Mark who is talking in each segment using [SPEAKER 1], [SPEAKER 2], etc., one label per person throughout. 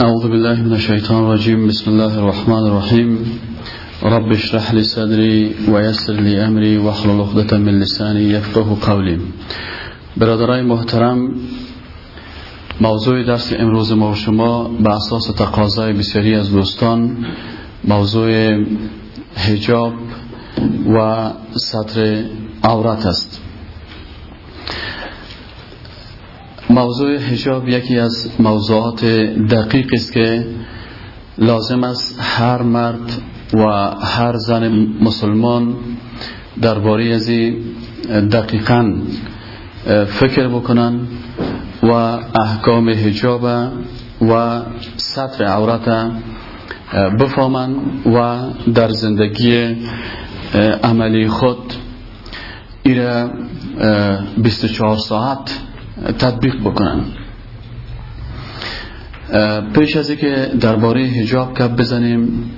[SPEAKER 1] أعوذ بالله من الشيطان الرجيم. بسم الله الرحمن الرحيم. رب اشرح لي صدري ويسر لي أمري واحلل عقدة من لساني يفقه قولي. برادرای محترم موضوع درس امروز ما شما به اساس تقاضای بسیاری از دوستان موضوع حجاب و سطر عورت است. موضوع حجاب یکی از موضوعات دقیق است که لازم است هر مرد و هر زن مسلمان درباره از دقیقا فکر بکنن و احکام حجاب و سطر عورت بفهمن و در زندگی عملی خود ایره 24 ساعت تطبیق بکنن. پیش از که درباره حجاب کپ بزنیم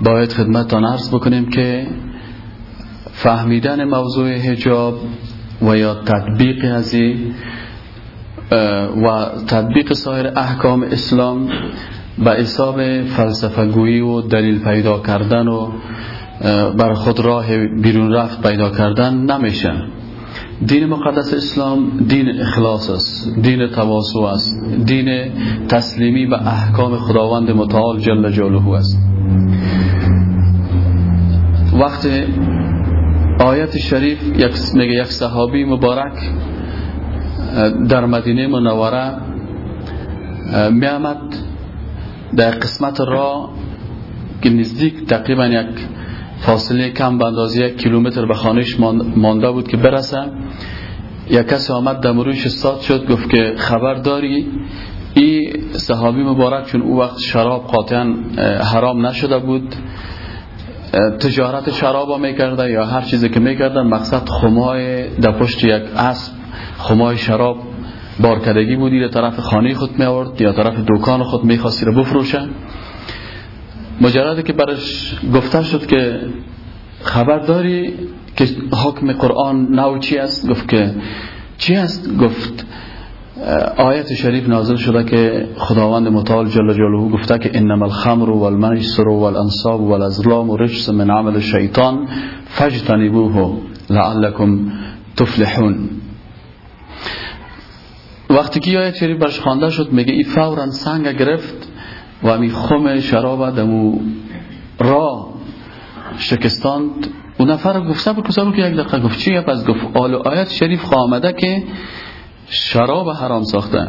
[SPEAKER 1] باید خدمتتان عرض بکنیم که فهمیدن موضوع حجاب و یا تطبیق ازی و تطبیق سایر احکام اسلام به حساب فلسفه گویی و دلیل پیدا کردن و بر خود راه بیرون رفت پیدا کردن نمیشه. دین مقدس اسلام دین اخلاص است دین تواسو است دین تسلیمی به احکام خداوند متعال جل جلاله است. وقت آیت شریف یک میگه یک صحابی مبارک در مدینه منوره میامد در قسمت را که نزدیک تقریبا یک فاصله کم به اندازه یک کیلومتر به خانهش مانده بود که برسه. یک کسی آمد دمرویش استاد شد گفت که خبر داری؟ این صحابی مبارک چون او وقت شراب قاطعا حرام نشده بود تجارت شراب ها می‌کرده یا هر چیزی که می‌کردن مقصد خمای در پشت یک اسب خمای شراب بارکدگی بودی در طرف خانه خود می آورد یا طرف دکان خود می‌خواستی رو بفروشه. مجرده که برش گفته شد که خبر داری که حکم قرآن نو چی است؟ گفت که چی است؟ گفت آیت شریف نازل شده که خداوند متعال جل جلاله گفته که انما الخمر والمیسر والانصاب والازلام رجس من عمل الشیطان فاجتنبوه لعلكم تفلحون. وقتی که آیت شریف برش خوانده شد میگه ای فورا سنگ گرفت و امی خم شراب دمو را شکستاند. و نفر گفت صبر که صبر که یک دقیقه. گفت چی پس گفت آل آیت شریف خامده که شراب حرام ساخته.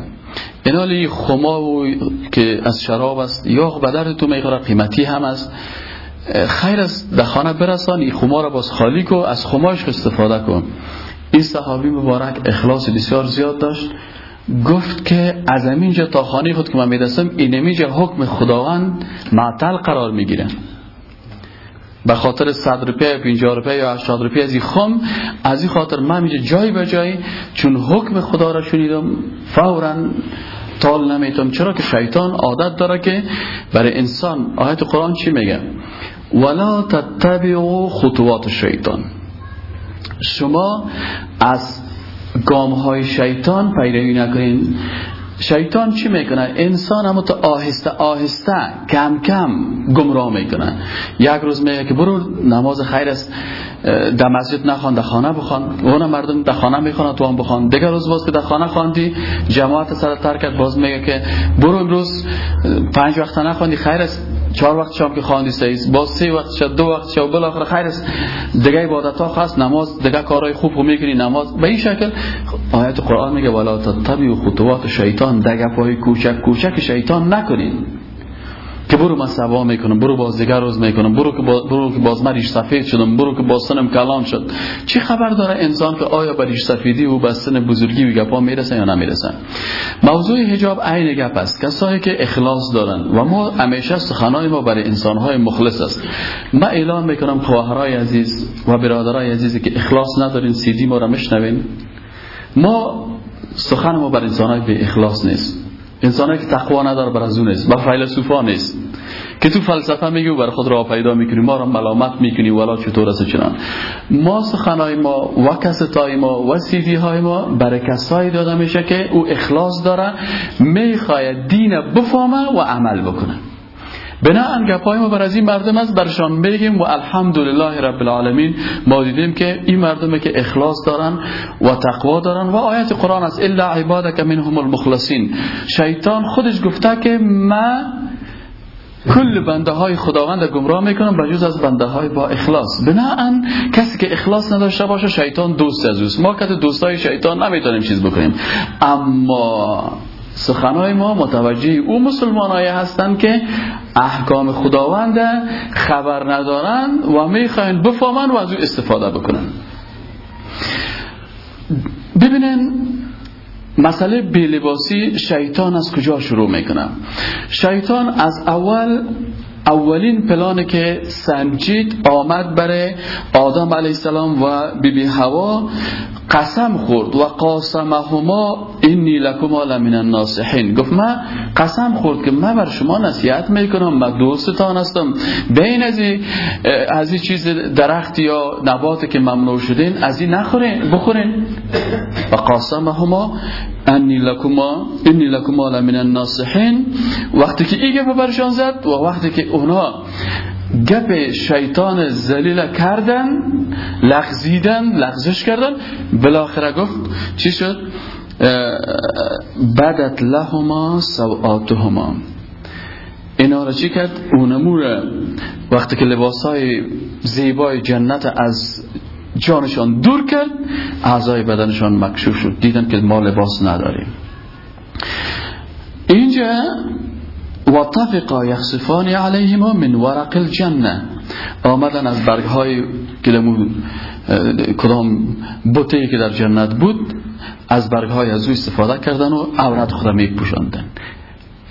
[SPEAKER 1] این حالی خما و که از شراب است یا بدر تو می‌خوره قیمتی هم است. خیر است در خانه برسان این خما را باز خالی کو از خماش استفاده کن. این صحابی مبارک اخلاص بسیار زیاد داشت. گفت که از اینجا تا خانه خود که من میدستم اینمیجا حکم خداوند معطل قرار می‌گیره. به خاطر 100 روپیه یا 50 روپیه یا 80 روپیه از این خم از این خاطر من میگه جای به جای چون حکم خدا را شنیدم فورا تال نمیتم چرا که شیطان عادت داره که برای انسان آیت قرآن چی میگه؟ ولا تتبعوا خطوات شیطان شما از گام های شیطان پیروی نکنین. شیطان چی می‌کنه؟ انسان همو تا آهسته آهسته کم کم گمراه می‌کنه. یک روز میگه که برو نماز خیر است. در مسجد نخوان در خانه بخوان. اون مردم در خانه می‌خوان تو هم بخوان. دیگر روز باز که در خانه خواندی جماعت سر ترکت باز میگه که برو امروز پنج وقت نخواندی خیر است. چهار وقت شام که خواندی سیز باز سه وقت شد دو وقت شد بالاخره خیر است. دیگه عبادت ها خاص نماز دیگه کارهای خوب رو می‌کنی نماز. به این شکل آیت قرآن میگه ولا تتبعوا خطوات شیطان. دیگه پای کوچک کوچک شیطان نکنین. که برو من سبا می‌کنم برو باز دیگر روز می‌کنم برو که باز, برو که باز من ریش سفید شدم برو که باز سنم کلان شد. چی خبر داره انسان که آیا به ریش سفیدی و به سن بزرگی و گپا می‌رسه یا نمی‌رسه موضوع حجاب عین گپ است. کسایی که اخلاص دارن و ما همیشه سخنای ما برای انسانهای مخلص است. من اعلام می‌کنم خواهرای عزیز و برادرای عزیزی که اخلاص ندارین سیدی ما را مشنوین ما سخن ما بر انسانهای به اخلاص نیست. انسانی که تقوا نداره بر از نیست با فیلسوفا نیست. که تو فلسفه میگی بر خود را پیدا می‌کنی ما را ملامت می‌کنی ولا چطور است چنان. ما سخنای ما و کستای ما و سیدی های ما برای کسایی داده میشه که او اخلاص داره می‌خواید دین بفهمه و عمل بکنه. بنا گپای ما بر از این مردم است برشان بگیم و الحمدلله رب العالمین. ما دیدیم که این مردم که اخلاص دارن و تقوا دارن و آیت قرآن است. الا عبادک منهم المخلصین. شیطان خودش گفته که ما کل بنده های خداوند گمراه می‌کنم بجوز از بنده های با اخلاص. بناهن کسی که اخلاص نداشته باشه شیطان دوست از اوست. ما که دوستای شیطان نمی‌تونیم چیز بکنیم. اما سخنهای ما متوجه او مسلمان هستند که احکام خداوند خبر ندارن و می‌خواین بفهمن و از او استفاده بکنن ببینن مسئله بیلباسی شیطان از کجا شروع می‌کنه؟ شیطان از اول اولین پلانی که سنجید آمد برای آدم علیه السلام و بیبی بی هوا قسم خورد. و قاسمهما اینی لکما لمن الناصحین. گفت من قسم خورد که من بر شما نصیحت می‌کنم من دوستتان هستم. بین از این از این چیز درخت یا نبات که ممنوع شدین از این نخورین بخورین. و قاسمهما انی لکما اینی لکما لمن الناصحین. وقتی که این گفت برشان زد و وقتی که اونا گپ شیطان زلیل کردن لغزیدن لغزش کردن. بالاخره گفت چی شد؟ بدت لهما سوآتهما. اینا را چی کرد؟ اونمور وقتی که لباس های زیبای جنت از جانشان دور کرد اعضای بدنشان مکشوف شد. دیدن که ما لباس نداریم. اینجا و طفقا یخصفان علیهما من ورق الجنه آمدن از برگ های کدام بوته که در جنت بود از برگ های از او استفاده کردن و عورت خود می پوشاندن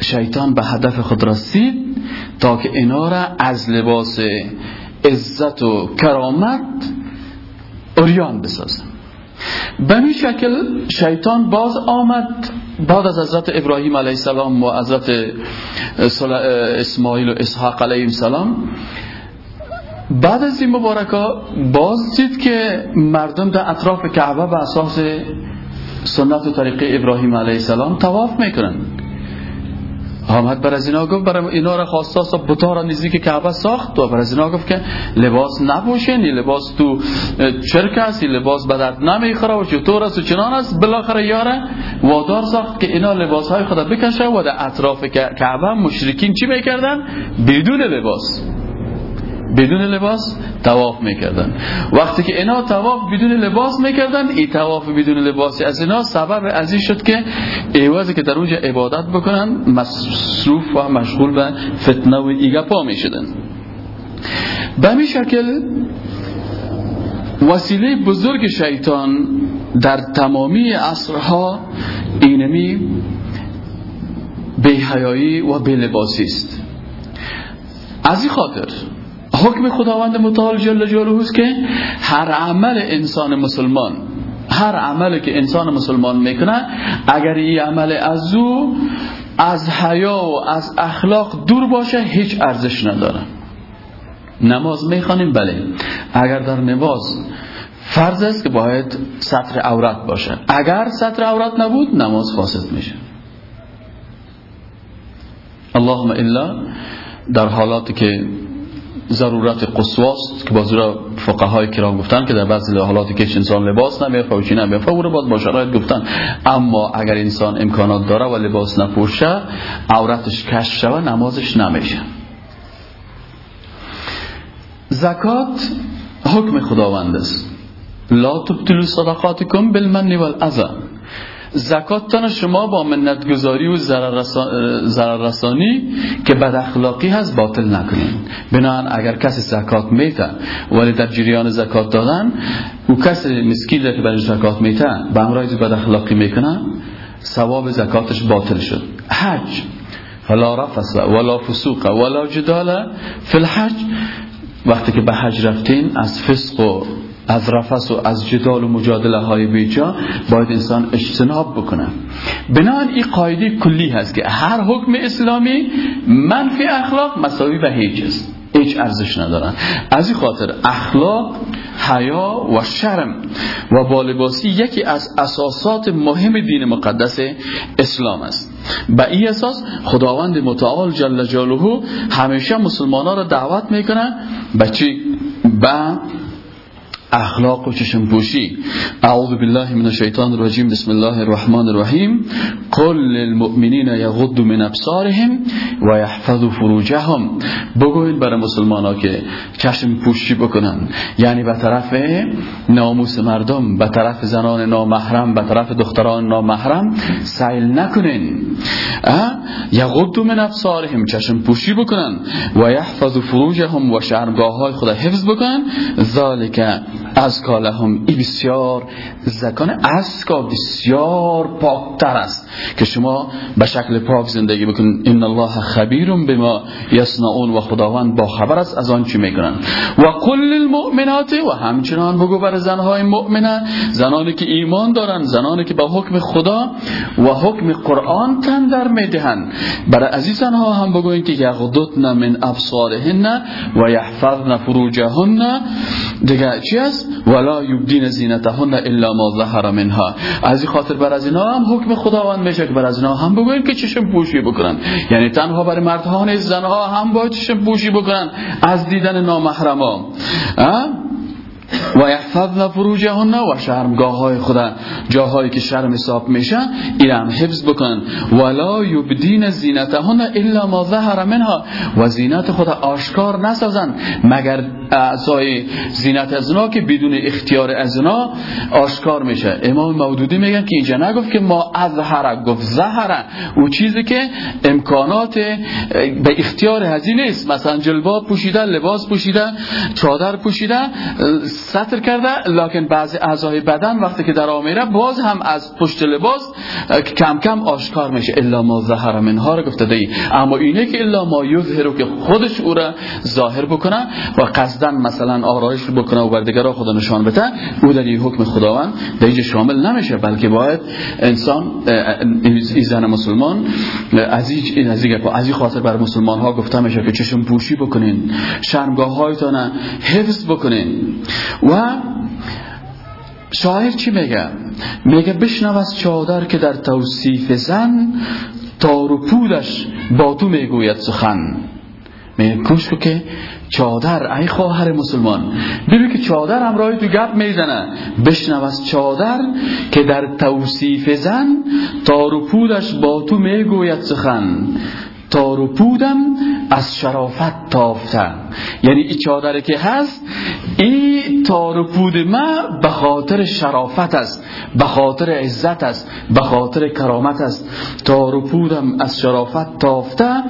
[SPEAKER 1] شیطان به هدف خود رسید تا که اینا را از لباس عزت و کرامت اوریان بسازن. به می شکل شیطان باز آمد بعد از حضرت ابراهیم علیه السلام و حضرت اسماعیل و اسحاق علیه السلام. بعد از این مبارکا باز دید که مردم در اطراف کعبه به اساس سنت و طریقه ابراهیم علیه السلام تواف می‌کنن. آمد بر از اینا گفت برای اینا را خواستاست و بتا را که کعبه ساخت و بر از اینا گفت که لباس نبوشین لباس تو چرک است لباس بدرد نمی‌خوره و چطور است و چنان است. بالاخره یاره وادار ساخت که اینا لباس های خدا بکشه و در اطراف کعبه مشرکین چی می‌کردن؟ بدون لباس. بدون لباس تواف می‌کردن. وقتی که اینا تواف بدون لباس می‌کردن این تواف بدون لباسی از اینا سبب از این شد که ایوازی که در اونجا عبادت بکنن مصروف و مشغول به فتنه و ایگا پا می‌شدن. به می شکل وسیله بزرگ شیطان در تمامی عصرها اینمی بیهیایی و بیلباسی است. از این خاطر حکم خداوند متعال جل جلاله است که هر عمل انسان مسلمان هر عملی که انسان مسلمان می‌کنه اگر این عمل از او از حیا و از اخلاق دور باشه هیچ ارزش نداره. نماز می‌خوانیم بله. اگر در نماز فرض است که باید سطر عورت باشه. اگر سطر عورت نبود نماز فاسد میشه. اللهم الا در حالاتی که ضرورت قصواست که بازی را فقهای کرام گفتن که در بعضی حالاتی که انسان لباس نمیفه و چی نمیفه او را باز با شرایط گفتن. اما اگر انسان امکانات داره و لباس نپوشه عورتش کشف شوه نمازش نمیشه. زکات حکم خداوند است. لا تبتلو صدقاتکم بالمن والعذى زکات شما با منتگذاری و ضرر رسانی که بد اخلاقی هست باطل نکنید بنان اگر کسی زکات میته ولی در جریان زکات دادن او کسی مسکین که برای زکات میته به امرای بد اخلاقی می‌کنه ثواب زکاتش باطل شد. حج. فلا رفس ولا فسوق ولا جدال فی الحج. وقتی که به حج رفتین از فسق و از رفس و از جدال و مجادله های بیجا باید انسان اجتناب بکنه. بنابراین این قاعده کلی هست که هر حکم اسلامی منفی اخلاق مساوی به هیچ است. هیچ ارزش ندارن. از این خاطر اخلاق حیا و شرم و بالباسی یکی از اساسات مهم دین مقدس اسلام است. به این اساس خداوند متعال جل جلاله همیشه مسلمان را دعوت می‌کنه به چی؟ به اخلاق و چشم پوشی. اعوذ بالله من الشیطان الرجیم. بسم الله الرحمن الرحیم. قل للمؤمنین یغضوا من ابصارهم و یحفظوا فروجهم. بگوین برای مسلمان ها که چشم پوشی بکنن. یعنی به طرف ناموس مردم به طرف زنان نامحرم به طرف دختران نامحرم سیل نکنین. یغضوا من ابصارهم. چشم پوشی بکنن. و یحفظوا فروجهم و شرمگاه های خدا حفظ بکنن. ذالک از کالهم ای بسیار زکان از کا بسیار پاکتر است که شما به شکل پاک زندگی بکنید. ان الله خبیر بما یصنعون و خداوند با خبر است از آن چی می‌کنن و کل المؤمنات و همچنان بگو بر زنهای مؤمنه زنانی که ایمان دارن زنانی که به حکم خدا و حکم قرآن تن در می‌دهن برای عزیزان ها هم بگوین که یغضضن من ابصارهن و یحفظن فروجهن. دیگه چی است. ولا یبدین زینتهن الا ما ظهر منها. از این خاطر بر از اینا هم حکم خداوند میشه که بر از اینا هم بگوین که چشم پوشی بکنن. یعنی تنها برای مردها نیست زنها هم باید چشم پوشی بکنن. از دیدن نامحرما. و یحفظن فروجهن و شرمگاه های خدا. جاهایی که شرم حساب میشه این هم حفظ بکن ولا یبدین زینتهن الا ما ظهر منها. و زینت خدا آشکار نسازن. مگر اعضای زینت از که بدون اختیار از آشکار میشه. امام مودودی میگن که اینجا نگفت که ما اظهر گفت ظهر. او چیزی که امکانات به اختیار هزینه است مثلا جلباب پوشیده لباس پوشیده چادر پوشیده ستر کرده لکن بعضی اعضای بدن وقتی که در آمیره باز هم از پشت لباس کم کم آشکار میشه. الا ما ظهر منها رو گفته دی. اما اینه که الا ما یظهر که خودش او را ظاهر بکنه و قصدن مثلا آرایش بکنه و بر خدا نشان بده او در این حکم خداوند دیگه شامل نمیشه بلکه باید انسان این زن مسلمان از این از این خاطر بر مسلمان ها گفته میشه که چشم پوشی بکنین شرمگاه هایتان حفظ بکنین. و شاعر چی میگه؟ میگه بشنو از چادر که در توصیف زن تار و پودش با تو می‌گوید سخن. میگه کش که چادر ای خواهر مسلمان. ببین که چادر همراهی تو گپ می‌زنه. بشنو از چادر که در توصیف زن تار و پودش با تو می‌گوید سخن. تار و پودم از شرافت تافته یعنی این چادر که هست این تار و پود ما به خاطر شرافت است به خاطر عزت است به خاطر کرامت است. تار و پودم از شرافت تافته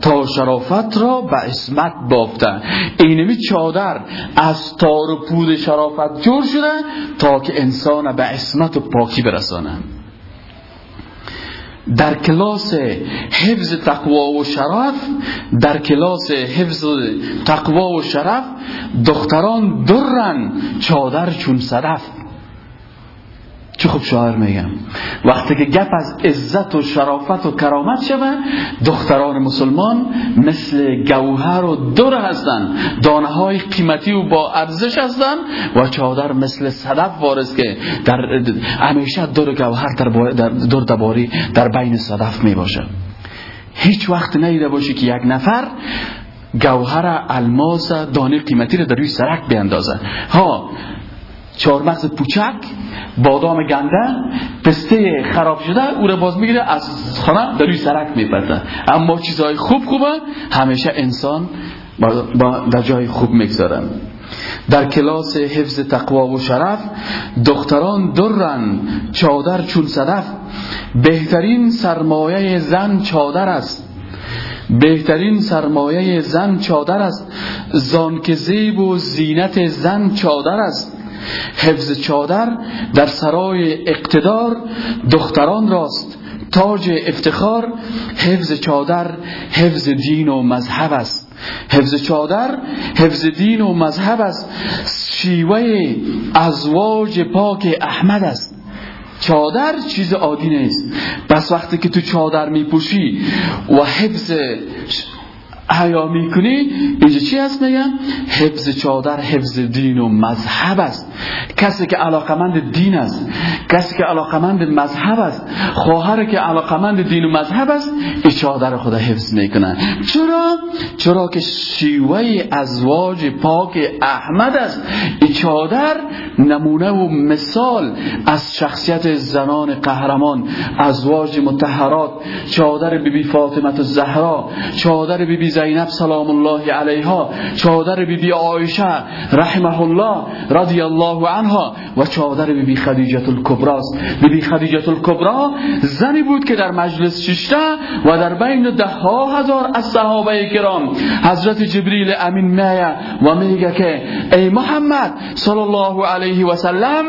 [SPEAKER 1] تا شرافت را به اسمت بافته. اینمی چادر از تار و پود شرافت جور شده تا که انسان به اسمت و پاکی برسانه. در کلاس حفظ تقوا و شرف در کلاس حفظ تقوا و شرف دختران درن چادر چون صدف. چه خوب شاعر میگم. وقتی که گپ از عزت و شرافت و کرامت شوه دختران مسلمان مثل گوهر و در هستن. دانه های قیمتی و با ارزش هستن و چادر مثل صدف وارز که در همیشه در گوهر در در دباری در بین صدف می باشه هیچ وقت نیده باشی که یک نفر گوهر الماس دانه قیمتی رو در روی سرک بیندازه ها چهارمغز پوچک بادام گنده پسته خراب شده او را باز می‌گیره از خانه در روی سرک میپرده. اما چیزهای خوب خوبه همیشه انسان با در جای خوب می‌گذارن در کلاس حفظ تقوا و شرف دختران درن چادر چون صدف. بهترین سرمایه زن چادر است. بهترین سرمایه زن چادر است. زان که زیب و زینت زن چادر است. حفظ چادر در سرای اقتدار دختران راست تاج افتخار حفظ چادر حفظ دین و مذهب است. حفظ چادر حفظ دین و مذهب است. شیوه ازواج پاک احمد است. چادر چیز عادی نیست. بس وقتی که تو چادر میپوشی و حفظ حیا می‌کنی اینجا چی هست میگن؟ حفظ چادر حفظ دین و مذهب است. کسی که علاقمند دین است کسی که علاقمند مذهب است خواهر که علاقمند دین و مذهب است این چادر خدا حفظ می‌کنن چرا؟ چرا که شیوه ازواج پاک احمد است. این چادر نمونه و مثال از شخصیت زنان قهرمان ازواج متحرات چادر بیبی فاطمه الزهرا چادر بیبی زینب سلام الله علیها چادر بیبی بی عایشه رحمه الله رضی الله عنها و چادر بیبی بی خدیجه الکبرى است. بیبی خدیجه الکبرى زنی بود که در مجلس ششته و در بین ده ها هزار از صحابه کرام حضرت جبریل امین میه و میگه که ای محمد صلی الله علیه و سلم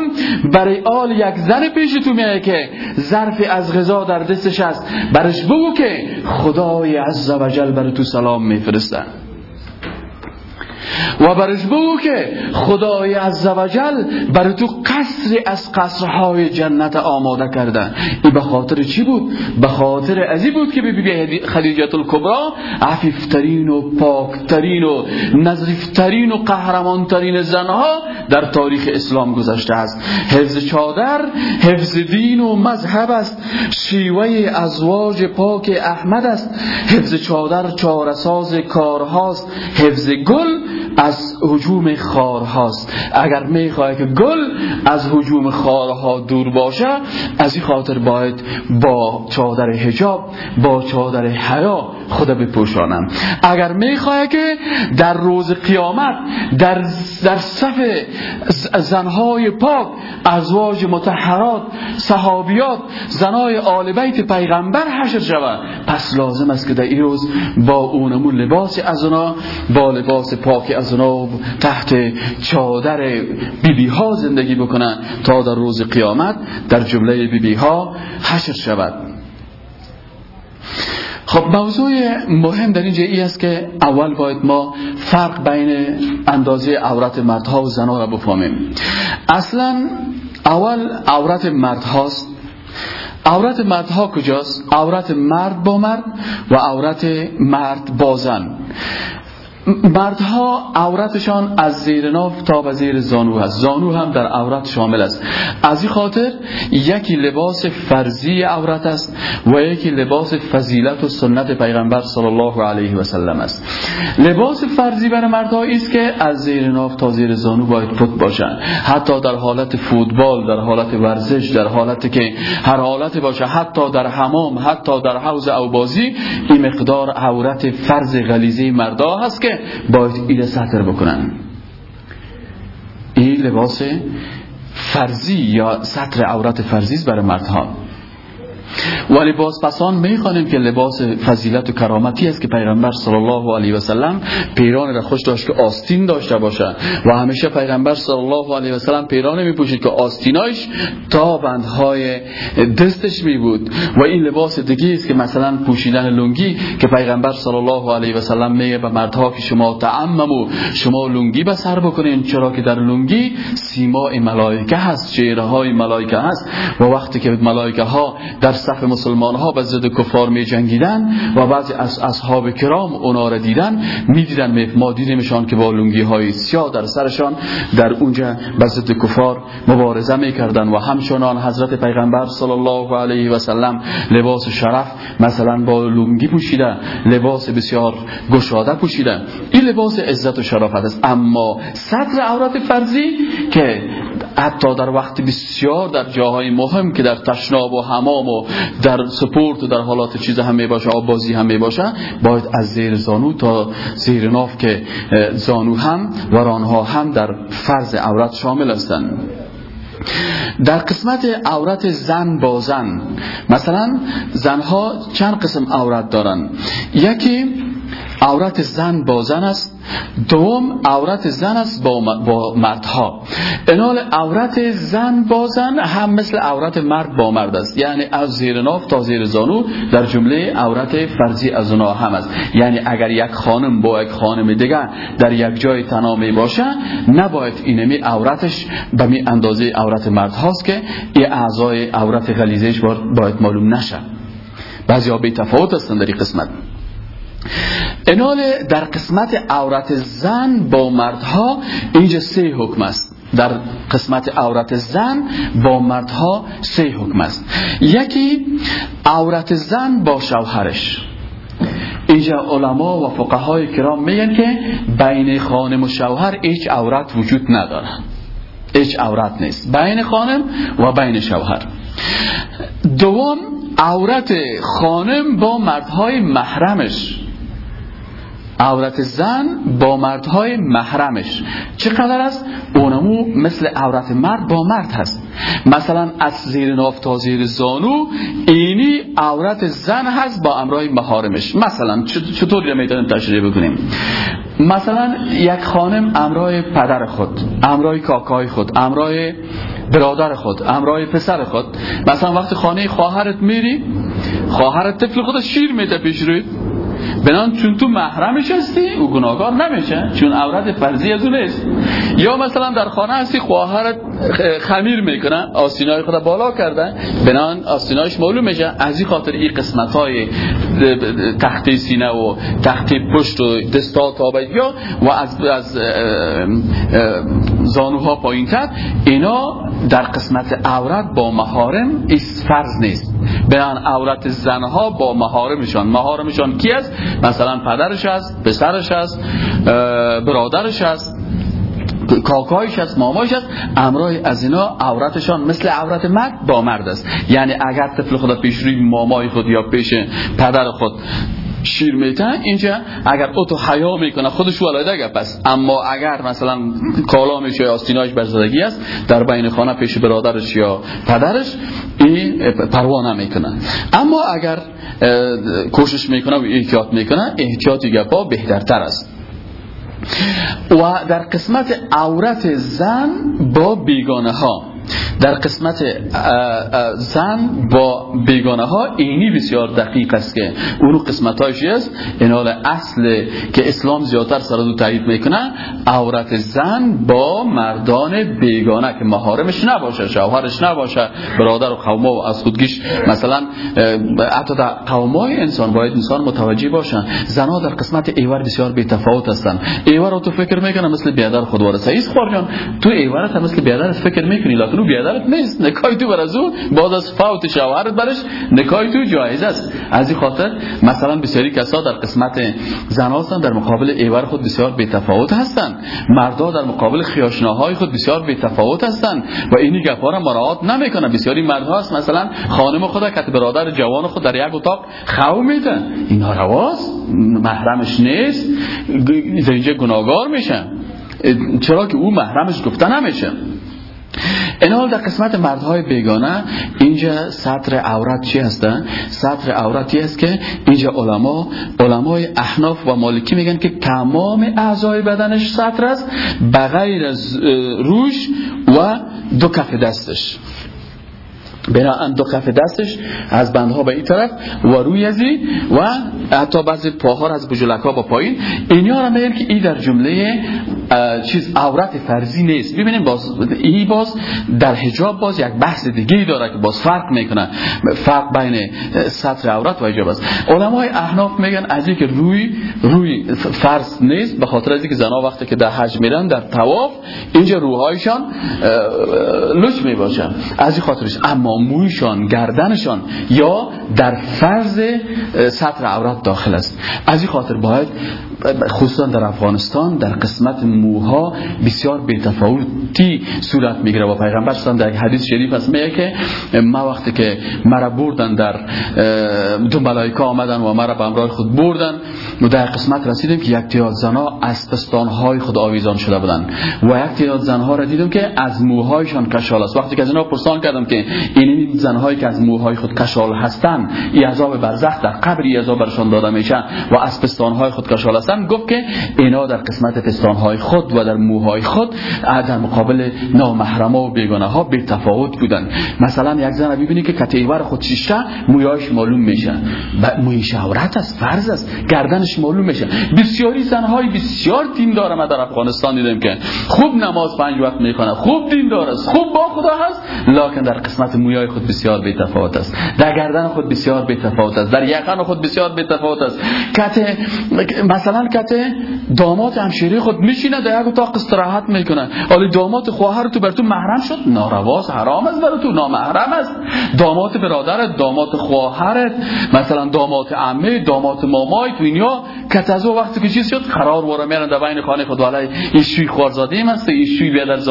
[SPEAKER 1] برای آل یک زن پیش تو میگه که ظرف از غذا در دستش است. برش بگو که خدای عز و جل بر تو سلام me for the start. و برش بگو که خدای عزوجل بر تو قصر از قصرهای جنت آماده کردن این به خاطر چی بود؟ به خاطر ازی بود که بی خدیجت الکبرا عفیفترین و پاکترین و نظریفترین و قهرمانترین زنها در تاریخ اسلام گذشته است. حفظ چادر حفظ دین و مذهب است. شیوه ازواج پاک احمد است. حفظ چادر چارساز کارهاست. حفظ گل از حجوم خارهاست. اگر می‌خواه که گل از حجوم خارها دور باشه از این خاطر باید با چادر حجاب با چادر حیا خدا بپوشانم. اگر می‌خواه که در روز قیامت در, در صف زنهای پاک ازواج متحرات صحابیات زنای آل بیت پیغمبر حشر شود. پس لازم است که در این روز با اونمون لباس از اونا با لباس پاک از اونا تحت چادر بیبی بی ها زندگی بکنن تا در روز قیامت در جمله بیبی بی ها حشر شود. خب موضوع مهم در اینجا ای است که اول باید ما فرق بین اندازه عورت مردها و زنها را بفهمیم. اصلا اول عورت مرد هاست عورت مردها کجاست؟ عورت مرد با مرد و عورت مرد با زن. مردها عورتشان از زیر ناف تا به زیر زانو هست زانو هم در عورت شامل است. از این خاطر یکی لباس فرضی عورت است و یکی لباس فضیلت و سنت پیغمبر صلی الله علیه و سلم است. لباس فرضی برای مردها است که از زیر ناف تا زیر زانو باید پت باشند حتی در حالت فوتبال در حالت ورزش در حالت که هر حالت باشه حتی در حمام حتی در حوض او بازی این مقدار عورت فرض غلیظه مردها هست که باید این سطر بکنن. این لباس فرضی یا سطر عورت فرضی برای مردها. و لباس پسان می‌خوانیم که لباس فضیلت و کرامتی است که پیغمبر صلی الله علیه و سلم پیران را خوش داشت که آستین داشته باشه و همیشه پیغمبر صلی الله علیه و سلم پیران میپوشید که آستینایش تا بندهای دستش می بود و این لباس دیگه است که مثلا پوشیدن لنگی که پیغمبر صلی الله علیه و سلم میگه به مردها که شما تعممو شما لنگی به سر بکنین چرا که در لنگی سیمای ملائکه هست چهره های ملائکه هست. و وقتی که ملائکه ها در صف مسلمان ها به ضد کفار می جنگیدن و بعضی از اصحاب کرام اونا را دیدن می دیدن ما دیدیمشان که با لنگی های سیاه در سرشان در اونجا به ضد کفار مبارزه می کردن و همچنان حضرت پیغمبر صلی الله علیه و سلم لباس شرف مثلا با لنگی پوشیده لباس بسیار گشاده پوشیده. این لباس عزت و شرافت است. اما سطر عورت فرضی که حتی در وقت بسیار در جاهای مهم که در تشناب و حمام و در سپورت و در حالات چیز هم باشه آب بازی هم باشه باید از زیر زانو تا زیر ناف که زانو هم و رانها هم در فرض عورت شامل هستند در قسمت عورت زن با زن مثلا زنها چند قسم عورت دارن؟ یکی عورت زن با زن است. دوم عورت زن است با, مردها. انال عورت زن با زن هم مثل عورت مرد با مرد است. یعنی از زیر ناف تا زیر زانو در جمله عورت فرضی از اونا هم است. یعنی اگر یک خانم با یک خانم دیگر در یک جای تنامی باشه نباید اینمی عورتش به می اندازه عورت مرد هاست که این اعضای عورت غلیزش باید معلوم نشه. بعضی ها بی تفاوت هستند در این قسمت. انال در قسمت عورت زن با مردها اینجا سه حکم است. در قسمت عورت زن با مردها سه حکم است. یکی عورت زن با شوهرش. اینجا علما و فقهای کرام میگن که بین خانم و شوهر هیچ عورت وجود نداره هیچ عورت نیست. بین خانم و بین شوهر. دوم عورت خانم با مردهای محرمش. عورت زن با مردهای محرمش. چقدر است؟ اونمو مثل عورت مرد با مرد هست. مثلا از زیر ناف تا زیر زانو اینی عورت زن هست با امرای محارمش. مثلا چطور می‌تونیم تشریح بکنیم؟ مثلا یک خانم امرای پدر خود امرای کاکای خود امرای برادر خود امرای پسر خود. مثلا وقتی خانه خواهرت میری خواهرت طفل خود شیر میده پیش روی. بنان چون تو محرمش هستی او گناهکار نمیشه چون عورت فرضی از اون نیست. یا مثلا در خانه هستی خواهرت خمیر می‌کنه آستینای خود بالا کرده بنان آستینایش معلوم میشه. از این خاطر این قسمت های تحت سینه و تحت پشت و دستا تا یا و از, از زانوها پایین تر اینا در قسمت عورت با مهارم ایست فرض نیست. بیان عورت زنها با مهارمشان مهارمشان کی است؟ مثلا پدرش است پسرش است برادرش است کاکایش است مامایش است. امرای از اینا عورتشان مثل عورت مرد با مرد است. یعنی اگر طفل خدا پیش روی مامای خود یا پیش پدر خود شیر میتن اینجا اگر تو حیا می‌کنه خودش ولایده گپ است اما اگر مثلا کالامش یا آستیناش برزدگی است در بین خانه پیش برادرش یا پدرش این پروا نمی‌کنه. اما اگر کوشش می‌کنه و احتیاط می‌کنه احتیاطی گپا بهترتر است. و در قسمت عورت زن با بیگانه ها در قسمت زن با بیگانه ها اینی بسیار دقیق است که اونو قسمت هایش است. این حال اصل که اسلام زیادتر سرادو تایید می‌کنه عورت زن با مردان بیگانه که مهارمش نباشه شوهرش نباشه برادر و قوما و از خودگیش مثلا حتی در قومای انسان باید انسان متوجه باشن زنها در قسمت ایور بسیار بی تفاوت هستن ایور رو تو فکر می‌کنه مثل بیادر خود وارثه ایست جان تو ایورت مثل بیادر فکر می‌کنی؟ لکن بیادرت نیست. نکای تو بر از او بعد از فوت شوهرت برش نکای تو جایز است. از این خاطر مثلا بسیاری کسا در قسمت زن هستن در مقابل ایور خود بسیار بی تفاوت هستن. مردا در مقابل خیاشناهای خود بسیار بی تفاوت هستن و اینی گپا را مراعات نمی‌کنه بسیاری مردها هست مثلا خانم خود که برادر جوان خود در یک اتاق خو میدن. اینا رواست. محرمش نیست. اینجا گناهگار میشن. چرا که او محرمش گفته نمیشه. این حال در قسمت مردهای بیگانه اینجا سطر عورت چی هستن؟ سطر عورتی است که اینجا علما علمای احناف و مالکی میگن که تمام اعضای بدنش سطر است بغیر از روش و دو کف دستش بنا دو کف دستش از بندها به این طرف و روی ازی و حتی بعضی پاها از بجلک ها با پایین اینیا را میگن که این در جمله چیز عورت فرضی نیست. ببینیم باز این باز در حجاب باز یک بحث دیگه داره که باز فرق می‌کنه. فرق بین سطر عورت و حجاب است. علمای احناف میگن از که روی روی فرض نیست به خاطر از اینکه زنا وقتی که در حج میرن در طواف اینجا روحایشان لچ می‌باشن. از این خاطرش. اما مویشان گردنشان یا در فرض سطر عورت داخل است. از این خاطر باید خصوصا در افغانستان در قسمت موها بسیار بیتفاوتی صورت می‌گیره. و پیغمبر صلی در حدیث شریف هست. میگه که ما وقتی که مرا بردن در دو ملائکه آمدن و مرا به امرای خود بردن و در قسمت رسیدیم که یک تیاد زنها از های خود آویزان شده بودن و یک تیاد زنها را دیدم که از موهایشان کشال است. وقتی که از اینا پرسان کردم که این زنهایی که از موهای خود کشال هستن ای عذاب برزخ در قبر ای عذاب برشان داده میشن و از های خود کشال هستن گفت که اینا در قسمت های خود و در موهای خود در مقابل نامحرما و بیگانه ها بی تفاوت بودن. مثلا یک زن ببینی که کتیور خود شیشه مویاش معلوم میشه. موی شهرت است فرض است گردنش معلوم میشه. بسیاری زنهای بسیار دین داره ما در افغانستان دیدم که خوب نماز پنج وقت می‌کنه خوب دین داره خوب با خدا هست لکن در قسمت مویای خود بسیار بی تفاوت است. در گردن خود بسیار بی تفاوت است در یقن خود بسیار بی تفاوت است. کته مثلا کته داماد همشیری خود میشینه در یک اتاق استراحت می‌کنه. ولی داماد خواهر تو بر تو محرم شد. نارواست حرام است بر تو نامحرم است. داماد برادرت داماد خواهرت مثلا داماد عمه داماد مامای تو اینیا کتازو وقتی که چیز شد قرار وره میرن در بین خانه خود. ولی این شوی خوارزاده است این شوی است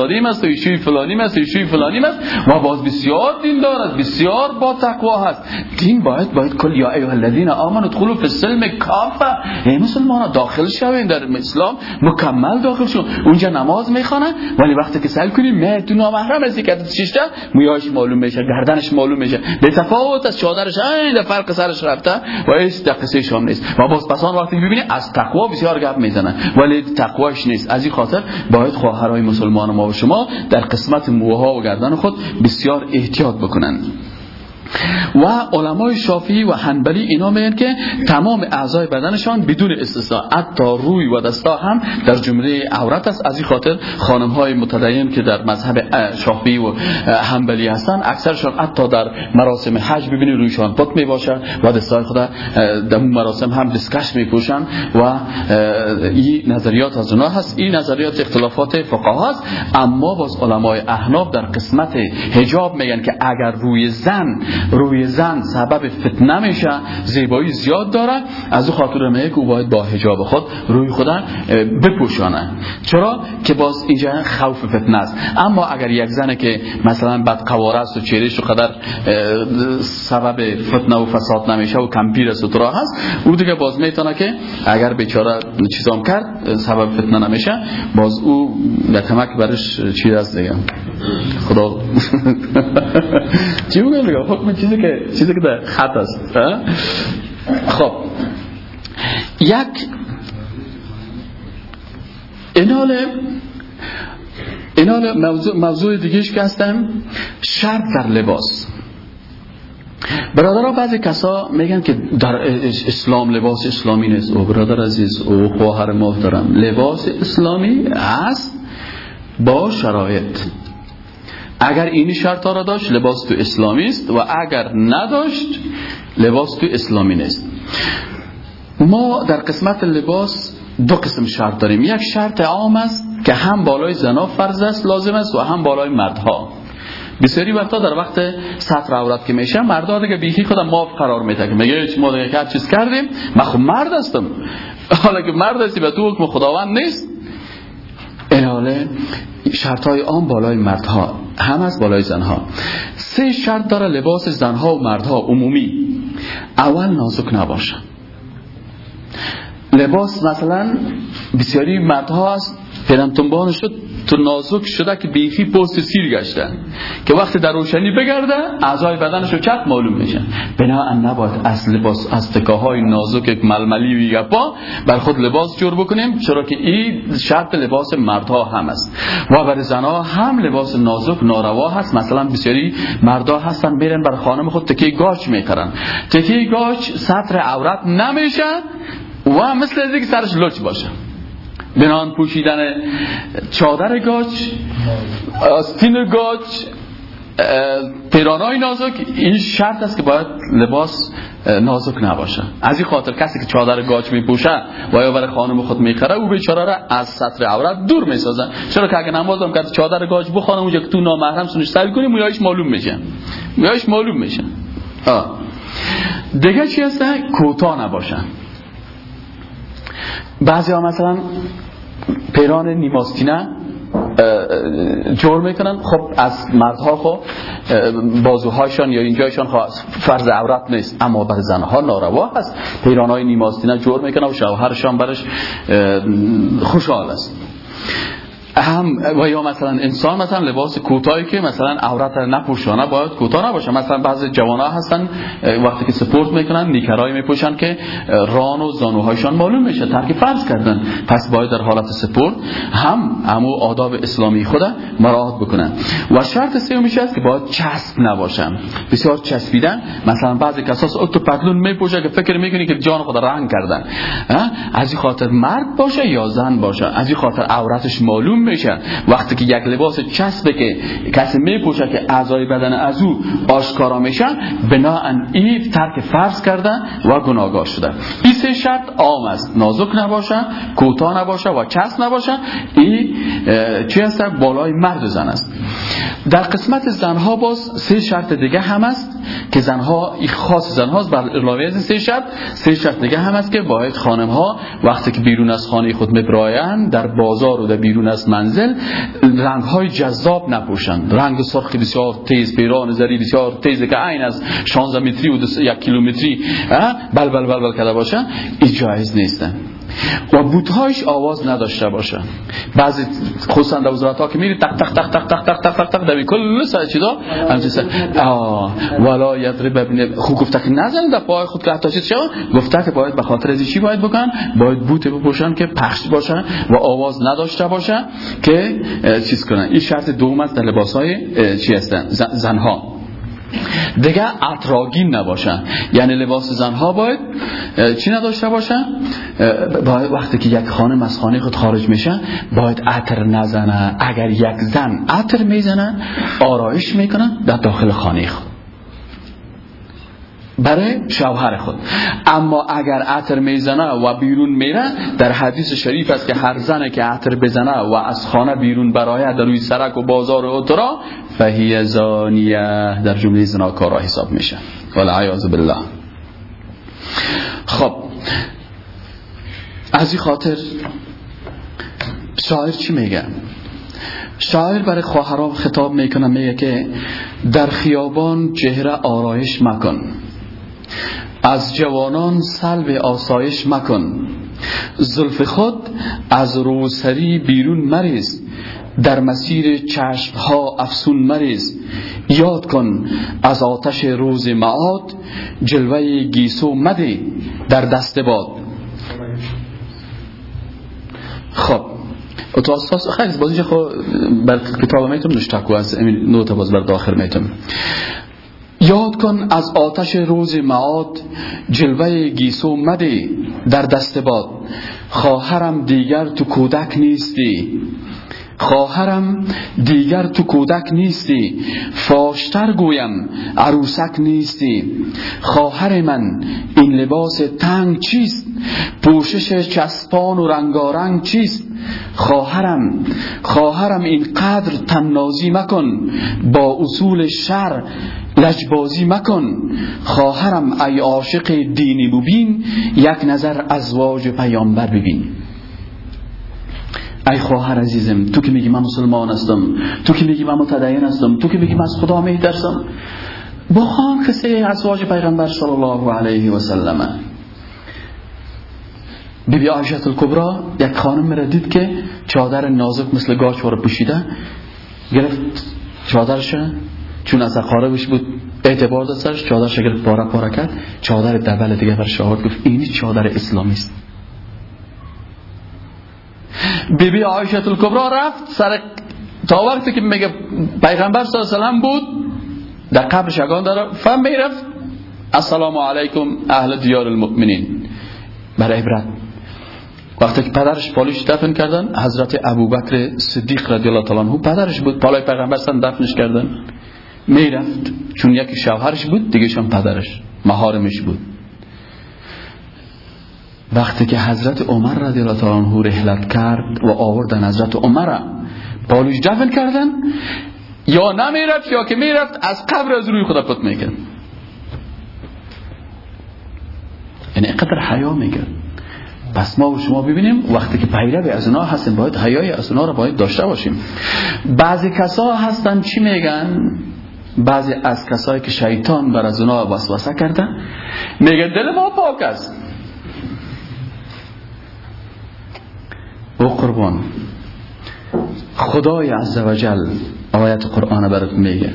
[SPEAKER 1] فلانی است این شوی فلانی است. و باز بسیار دین دارد بسیار با تقوا هست. دین باید باید کل یا ایها الذین آمنوا ادخلوا فی السلم کافه ای مسلمان داخل شوین در اسلام مکمل داخل شو. اونجا نماز می‌خوانه ولی وقتی که سال کنی مه تو نامحرم هستی که شیشته مویاش معلوم میشه گردنش معلوم میشه. به تفاوت از چادرش این فرق سرش رفته و هیچ دقیقه شام نیست. و باز پسان وقتی ببینی از تقوا بسیار گپ می‌زنن. ولی تقواش نیست. از این خاطر باید خواهرای مسلمان ما و شما در قسمت موها و گردن خود بسیار احتیاط بکنن و علمای شافعی و حنبلی اینا میگن که تمام اعضای بدنشان بدون استثناء حتی روی و دستا هم در جمله عورت است. از این خاطر خانم های متدین که در مذهب شافعی و حنبلی هستن اکثرشان حتی در مراسم حج ببینید رویشان پت می باشه و دستای خدا در مراسم هم دستکش می پوشن و این نظریات از اونا هست. این نظریات اختلافات فقها هست. اما باز علمای احناف در قسمت حجاب میگن که اگر روی زن روی زن سبب فتنه میشه زیبایی زیاد داره. از خاطر میگه که باید با حجاب خود روی خود بپوشانه. چرا؟ که باز اینجا خوف فتنه است. اما اگر یک زن که مثلا بد قواره است و چهرهش قدر سبب فتنه و فساد نمیشه و کمپیر سترا هست او دیگه باز می‌تونه که اگر بیچاره چیزام کرد سبب فتنه نمیشه باز او کمک برش چی است دیگه. خدا. چی میگم حکم چیزی که چیزی که در خط است خب. یک اینال اینال موضوع, موضوع دیگهش که هستم شرط در لباس. برادرها بعضی کسا میگن که در اسلام لباس اسلامی نیست. او برادر عزیز او خواهر محترم لباس اسلامی است با شرایط. اگر این شرط را داشت لباس تو اسلامی است و اگر نداشت لباس تو اسلامی نیست. ما در قسمت لباس دو قسم شرط داریم. یک شرط عام است که هم بالای زنا فرض است لازم است و هم بالای مردها. بسیاری وقتا در وقت سطر عورت که میشه مردها دیگه بیخی خودم معاف قرار میده که میگه ما دیگه هر چیز کردیم. من خب مرد هستم. حالا که مرد هستی به تو حکم خداوند نیست. این شرط های عام بالای مردها هم از بالای زنها. سه شرط داره لباس زنها و مردها عمومی. اول نازک نباشه لباس مثلا بسیاری مردها هست پیرم شد تو نازک شده که بیخی پوست سیر گشته. که وقتی در روشنی بگرده اعضای بدنش رو چپ معلوم میشه. بنابراین نباید از لباس از تکاهای نازک ململی و گپا بر خود لباس جور بکنیم چرا که این شرط لباس مردها هم است. و برای زنها هم لباس نازک ناروا هست. مثلا بسیاری مردها هستن میرن بر خانم خود تکیه گاچ میکرن تکیه گاچ سطر عورت نمیشه. و مثل از که سرش لچ باشه. بنان پوشیدن چادر گاچ آستین گاچ پیرانای نازک این شرط است که باید لباس نازک نباشه. از این خاطر کسی که چادر گاچ میپوشه و یا برای خانم خود می‌خره او بیچاره را از سطر عورت دور می‌سازه. چرا که اگه نمازم که چادر گاچ بخونه اونجا که تو نامحرم سنش سر کنی مویایش معلوم میشه. مویایش معلوم میشه. دیگه چی هست؟ کوتاه نباشه. بعضی ها مثلا پیران نیماستینه جور می‌کنن. خب از مردها خب بازوهاشان یا اینجایشان خب فرض عورت نیست اما بر زنها ناروا هست. پیران های نیماستینه جور می‌کنن و شوهرشان برش خوشحال است. هم و یا مثلا انسان مثلا لباس کوتاهی که مثلا عورت نپوشانه باید کوتاه نباشه. مثلا بعضی جوانا هستن وقتی که سپورت می‌کنن نیکرای میپوشن که ران و زانوهایشان معلوم میشه ترک فرض کردن. پس باید در حالت سپورت هم همو آداب اسلامی خود مراعات بکنن. و شرط سومیش است که باید چسب نباشن. بسیار چسبیدن. مثلا بعضی کساس اتو پتلون میپوشه که فکر می‌کنی که جان خود رنگ کردن. از این خاطر مرد باشه یا زن باشه؟ از این خاطر عورتش معلوم میشه وقتی که یک لباس چسبه که کسی میپوشه که اعضای بدن از او آشکارا میشن بناهن این ترک فرض کردن و گناهگار شده این سه شرط عام است. نازک نباشه کوتاه نباشه و چسب نباشه این چی هست؟ بالای مرد و زن است. در قسمت زنها باز سه شرط دیگه هم است که زنها خاص زنها است بر علاوه از سه شرط. سه شرط دیگه هم است که باید خانم ها وقتی که بیرون از خانه خود میبراین در بازار و در بیرون از منزل رنگ های جذاب نپوشند. رنگ سرخ بسیار تیز پیران زری بسیار تیز که عین از 16 متری و یک کیلومتری بل بل بل بل کرده باشن این جایز و بوتهایش آواز نداشته باشه. بعضی خصوصا در وزارت ها که میری تق تق تق تق تق تق تق تق تق در کل سر. چیزا ولا یضرب ببینه خود گفته که نزن در پای خود که حتی چیز شد گفته که باید به خاطر چی باید بکن؟ باید بوت بپوشن که پخش باشن و آواز نداشته باشن که چیز کنن این شرط دوم است در لباس های چی هستن؟ زنها. دیگه اطراگین نباشن. یعنی لباس زنها باید چی نداشته باشن؟ باید وقتی که یک خانم از خانه خود خارج میشه باید عطر نزنه. اگر یک زن عطر می‌زنه آرایش می‌کنن در داخل خانه خود. برای شوهر خود. اما اگر عطر می‌زنه و بیرون میره در حدیث شریف است که هر زنه که عطر بزنه و از خانه بیرون برای در روی سرک و بازار و اترا فهی زانیه در جمله زناکارا حساب میشه. والعیاذ بالله. خب از این خاطر شاعر چی میگه؟ شاعر برای خواهران خطاب می‌کنه میگه که در خیابان چهره آرایش مکن. از جوانان سلب آسایش مکن. زلف خود از روسری بیرون مریز. در مسیر چشم ها افسون مریز. یاد کن از آتش روز معاد جلوه گیسو مده در دست باد. خب تو اساس خیلی بازیش خو بر کتاب می‌تونم نشتکو از نوت باز بر داخل می‌تونم یاد کن از آتش روز معاد جلوه گیسو مده در دست باد. خواهرم دیگر تو کودک نیستی. خواهرم دیگر تو کودک نیستی. فاشتر گویم عروسک نیستی. خواهر من این لباس تنگ چیست؟ پوشش چسبان و رنگارنگ چیست؟ خواهرم خواهرم این قدر تنازی مکن. با اصول شر لجبازی مکن. خواهرم ای عاشق دینی ببین یک نظر از واج پیامبر ببین. ای خواهر عزیزم تو که میگی من مسلمان هستم تو که میگی من متدین هستم تو که میگی من از خدا میترسم. بخوان کسی ازواج پیغمبر صلی الله علیه و سلم. بی بی عایشت الکبرا یک خانم میره دید که چادر نازک مثل گاچ پوشیده گرفت چادرش چون از اقاربش بود اعتبار داد سرش چادرش گرفت پاره پاره کرد چادر دبل دیگه بر شاهد گفت اینی چادر اسلامی است. بی بی عایشت الکبرا رفت سر تا وقتی که میگه پیغمبر صلی الله علیه بود در قبر شگان داره فهم می‌رفت السلام علیکم اهل دیار المؤمنین. برای عبرت. وقتی که پدرش پالیش دفن کردن حضرت ابوبکر صدیق رضی الله تعالی عنہ پدرش بود پالای پیغمبر سن دفنش کردن. می‌رفت چون یکی شوهرش بود دیگه شان پدرش مهارمش بود. وقتی که حضرت عمر رضی الله تعالی عنہ رحلت کرد و آوردن حضرت عمر پالوش دفن کردن یا نمی‌رفت یا که می‌رفت از قبر از روی خدا پت می‌کرد. یعنی قدر حیا می‌کرد. پس ما و شما ببینیم وقتی که پیرو از اونا هستیم باید حیای از اونا رو باید داشته باشیم. بعضی کسا هستن چی میگن؟ بعضی از کسایی که شیطان بر از اونا وسوسه کرده میگه دل ما پاک است او قربان. خدای عزوجل آیت قرآن برات میگه.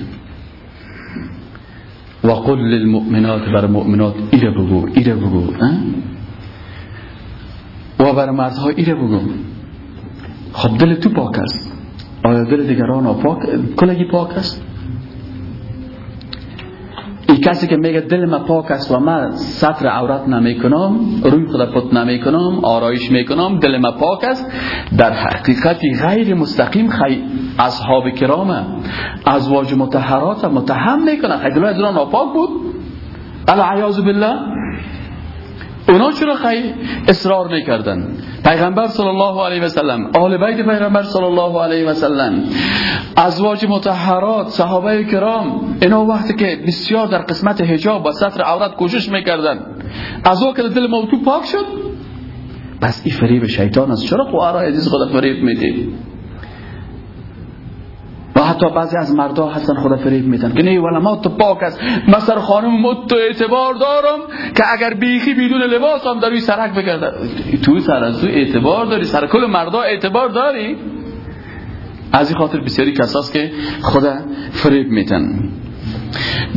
[SPEAKER 1] و قل للمؤمنات بر مؤمنات ایره بگو ایره بگو و بر مردها ایره بگو. خب دل تو پاک است. آیا دل دیگران پاک؟ کلگی پاک است؟ این کسی که میگه دل ما پاک است و من سطر عورت نمی‌کنم روی خود پت نمی‌کنم آرایش می‌کنم دل ما پاک است در حقیقتی غیر مستقیم خی اصحاب کرام ازواج متحرات متهم می‌کنن خیلی دل از ناپاک بود العیاذ بالله اونا چرا خیلی اصرار می‌کردن پیغمبر صلی الله علیه و سلم آل بیت پیغمبر صلی الله علیه و سلم ازواج مطهرات صحابه کرام اینا وقتی که بسیار در قسمت حجاب و ستر عورت کوشش می‌کردن. از که دل موضوع پاک شد بس این فریب شیطان است. چرا قوارا عزیز خدا فریب میدی؟ حتی بعضی از مردا هستن خدا فریب میدن. که نه ما تو پاک است. من سر خانم مت اعتبار دارم که اگر بیخی بدون لباس هم در سرک بگرده تو سر از تو اعتبار داری. سر کل مردا اعتبار داری. از این خاطر بسیاری کساست که خدا فریب میتن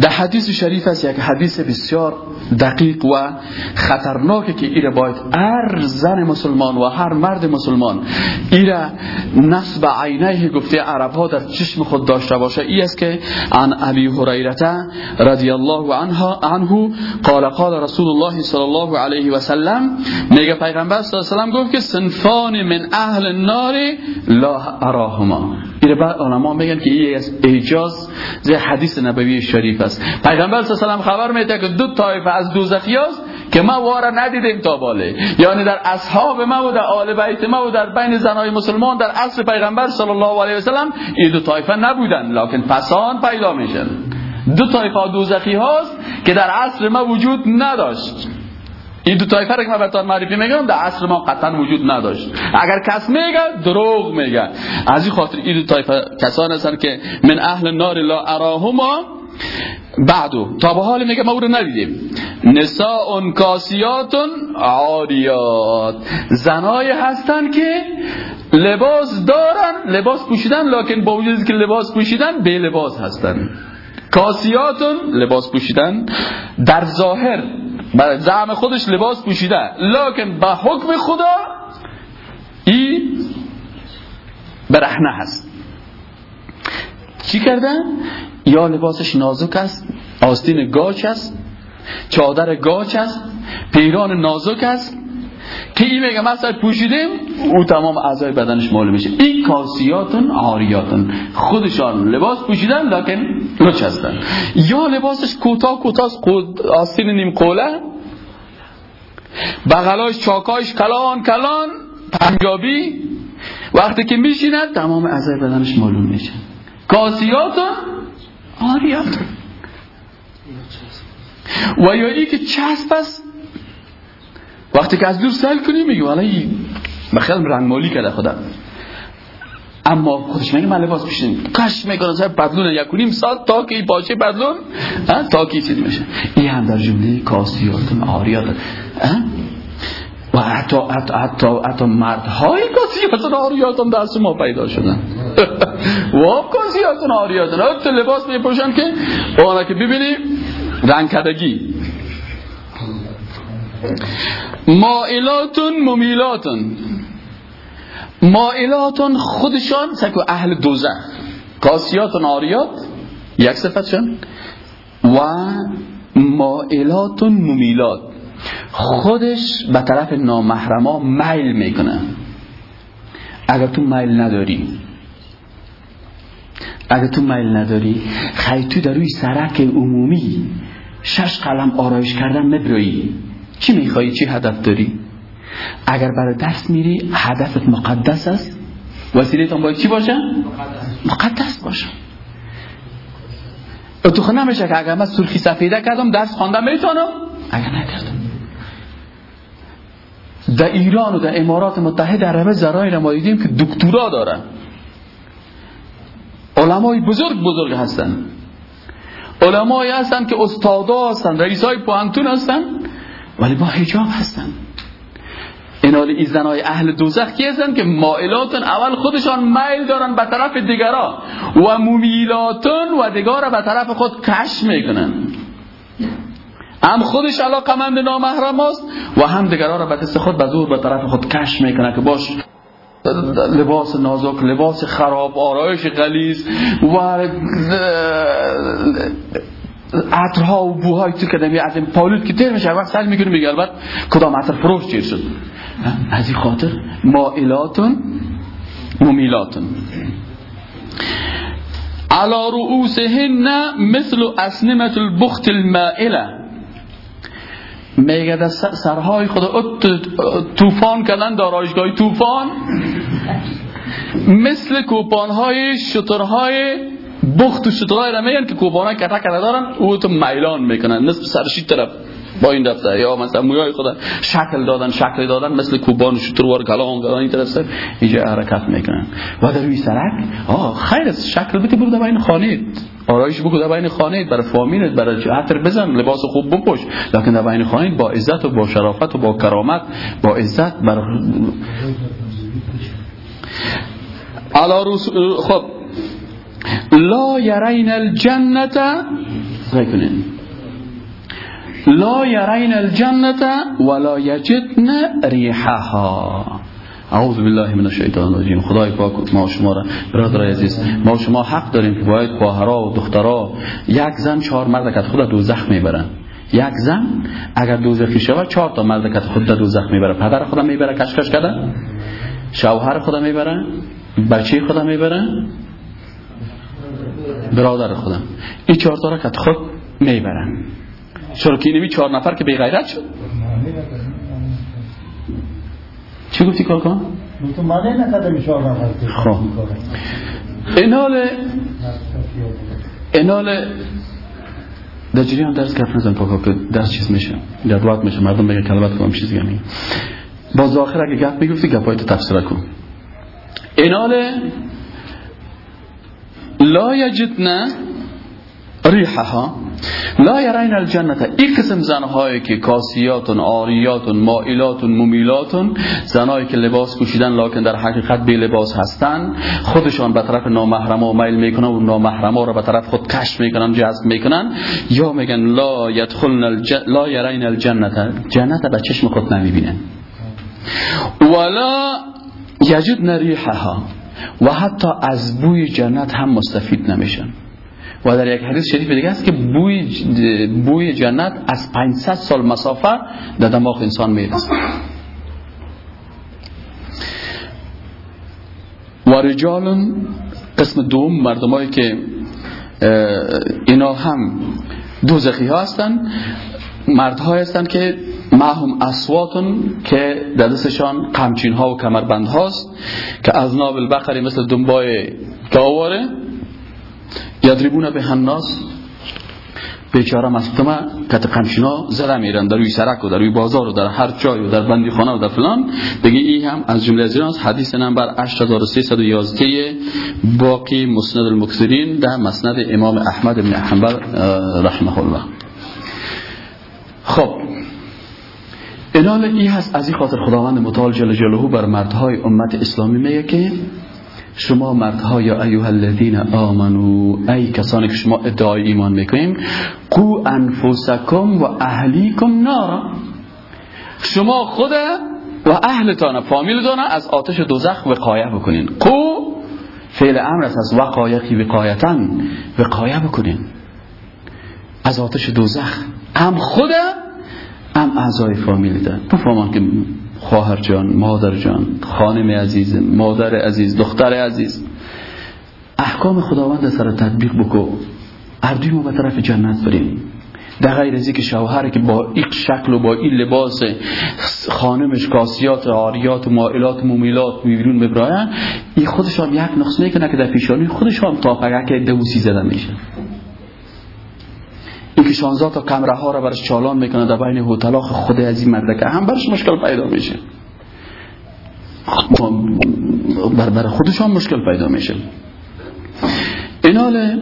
[SPEAKER 1] در حدیث شریف است یک حدیث بسیار دقیق و خطرناکه که ایره باید هر زن مسلمان و هر مرد مسلمان ایره نصب عینه گفته عرب ها در چشم خود داشته باشه. ای است که عن ابی هریره رضی الله عنها عنه قال قال رسول الله صلی الله علیه و سلم میگه پیغمبر صلی الله علیه و سلم گفت که سنفان من اهل النار لا اراهما. ایره بعد علما میگن که این اجاز زی حدیث نبوی شریف است. پیغمبر صلی الله علیه و خبر میده که دو طایفه از دوزخی است که ما واره ندیدیم تا باله. یعنی در اصحاب ما و در آل بیت ما و در بین زنای مسلمان در عصر پیغمبر صلی الله علیه و سلم این دو طایفه نبودن. لکن پسان پیدا میشن. دو طایفه دوزخی هاست که در عصر ما وجود نداشت. این دو طایفه که من براتون معرفی میگم در عصر ما قطعا وجود نداشت. اگر کس میگه دروغ میگه. از این خاطر این دو طایفه کسان هستن که من اهل النار لا اراهما بعدو تا به حال میگه ما او رو ندیدیم. نساء کاسیات عاریات. زنای هستن که لباس دارن لباس پوشیدن لکن با وجود که لباس پوشیدن به لباس هستن. کاسیاتون لباس پوشیدن. در ظاهر برای زعم خودش لباس پوشیده. لکن با حکم خدا این برهنه هست. چی کردن؟ یا لباسش نازک است آستین گاچ است چادر گاچ است پیران نازک است. که این میگه مثلا پوشیدیم او تمام اعضای بدنش معلوم میشه. این کاسیاتون آریاتون. خودشان لباس پوشیدن لکن لچ هستن. یا لباسش کوتاه کوتاه آستین نیم قوله. بغلاش چاکاش کلان کلان پنجابی. وقتی که میشینن تمام اعضای بدنش معلوم میشه. کاسیاتون آریاتون و یا ای که چسب است. وقتی که از دور سل کنی میگه والا بخیل رنگ مالی کرده خدا. اما خودش میگه من لباس پیشیم کش می‌کنه سر بدلون یکونیم سال تا که باشه بدلون تا که چیز میشه. این هم در جمله کاسیاتون آریاتون و حتی, حتی, حتی, حتی مردهای کاسیاتون آریاتون دست ما پیدا شدن. و کاسیاتون آریاتون حتی لباس میپوشن که اونا که ببینی رنگ کدگی مائلاتون ممیلاتون. مائلاتون خودشان سکو اهل دوزه. کاسیاتون آریات. یک صفتشان و مائلاتون ممیلات. خودش به طرف نامحرما میل می‌کنه. اگر تو میل نداری اگر تو میل نداری خیلی تو در روی سرک عمومی شش قلم آرایش کردن مبرایی. چی میخوایی چی هدف داری؟ اگر برای درس میری هدفت مقدس است. وسیله تان باید چی باشه؟ مقدس باشه. تو نمیشه که اگر من سرخی سفیده کردم درس خواندم می‌تونم؟ اگر نکردم. در ایران و در امارات متحده عربه زرای ما دیدیم که دکترا دارن. علمای بزرگ بزرگ هستن. علمایی هستن که استادا هستن رئیس های پوانتون هستن ولی با حجاب هستن. اینال این زنای اهل دوزخ کی هستن که مائلاتون اول خودشان میل دارن به طرف دیگرا و مومیلاتون و دیگرا به طرف خود کش می‌کنن. هم خودش علاقمند نامحرم است و هم دیگران را به دست خود به زور به طرف خود کش می‌کنه که باش لباس نازک لباس خراب آرایش غلیظ و عطرها و بوهای تو کدمی از این پالود که تیر میشه وقت سر می‌کنه میگه البته کدام عطر فروش چیر شد؟ از این خاطر مائلاتون ممیلاتون. علا رؤوسهن مثل اسنمت البخت المائله میگه در سرهای خدا توفان کردن دارایشگاه توفان. مثل کوپانهای شترهای بخت و شترهای را که کوپانهای کتا کتا دارن او تو میلان می‌کنن. نصف سرشی طرف. با این دفتر. یا مثلا مویای خدا شکل دادن شکل دادن مثل کوبان شتروار کلام دادن این طرف اینجا حرکت می‌کنن. و در روی سرک آه خیر شکل بده برو در خانه آرایش بگو در بین خانه برای فامیلت برای عطر بزن. لباس خوب بپوش. لکن در بین خانه با عزت و با شرافت و با کرامت با عزت بر علا خب. لا یرین الجنت کنین. لا یرین الجنت ولا یجدن ریحها اعوذ بالله من الشیطان الرجیم خدای پاک ما شما را برادر عزیز ما شما حق داریم که باید خواهرا و دخترا یک زن چهار مرد که خود دوزخ می‌برن. یک زن اگر دوزخی شود چهار تا مرد که خود دوزخ می‌بره پدر خودم می‌بره کشکش کردن شوهر خودم می‌بره؟ بچه خودم می‌بره؟ برادر خودم این چهار تا را که خود می‌برن. اینمی چهار نفر که بی غیرت شد. چی گفتی کار کن؟ خب. اینال اینال در جریان درس کف نزن پاکا که درس چیز میشه. در وقت میشه مردم بگه کلمت کنم چیزی یعنی باز آخر اگه گفت می‌گفتی گفت تو تفسیر کن اینال لا یجدن ریحها. لا یرین الجنت. این قسم زنهایی که کاسیاتون آریاتون مائلاتون ممیلاتون زنهایی که لباس پوشیدن لکن در حقیقت بی لباس هستن خودشان به طرف نامحرما میل می‌کنن و نامحرما را به طرف خود کشف می‌کنن جذب می‌کنن. یا میگن لا یدخلن الج... لا یرین الجنت. جنت به چشم خود نمی‌بینن ولا یجد نریحها و حتی از بوی جنت هم مستفید نمیشن. و در یک حدیث شریف دیگه است که بوی, بوی جنت از 500 سال مسافه در دماغ انسان می‌رسه و رجال قسم دوم مردمایی که اینا هم دوزخی ها هستن مردها هستن که معهم اسواتون که در دستشان قمچین ها و کمربند هاست که از نابل بخری مثل دنبای گاواره یدریبون به هنناس بیچاره مصدومه کت قمشینا زده میرن در روی سرک و در روی بازار و در هر جای و در بندی خانه و در فلان. بگی این هم از جمله از ایناست حدیث نمبر 8311 باقی مسند المکسرین در مسند امام احمد بن حنبل رحمه الله خب. انال ای هست از این خاطر خداوند متعال جل جلاله بر مردهای امت اسلامی میگه که شما مردها یا ایوها الذین آمنو ای کسانی که شما ادعای ایمان می‌کنیم قو انفسکم و اهلیکم نارا. شما خود و اهلتان فامیلتان از آتش دوزخ وقایه بکنین. قو فعل امر است از وقایقی وقایتن وقایه بکنین. از آتش دوزخ. هم خود هم اعضای فامیلی دار بفهمان که خواهر جان مادر جان خانم عزیز مادر عزیز دختر عزیز. احکام خداوند سر تطبیق بکو. اردوی ما به طرف جنت بریم. در غیر ازی که شوهر که با این شکل و با این لباس خانمش کاسیات آریات و مائلات مومیلات میبرون ببراین این خودشان یک نقص می‌کنه که در پیشانی خودشان تا که دوسی زده میشه این که شانزا تا کمره ها را برش چالان می‌کنه در بین هتلاخ خود از این مردکه هم برش مشکل پیدا میشه. بر بر خودشان مشکل پیدا میشه. اینال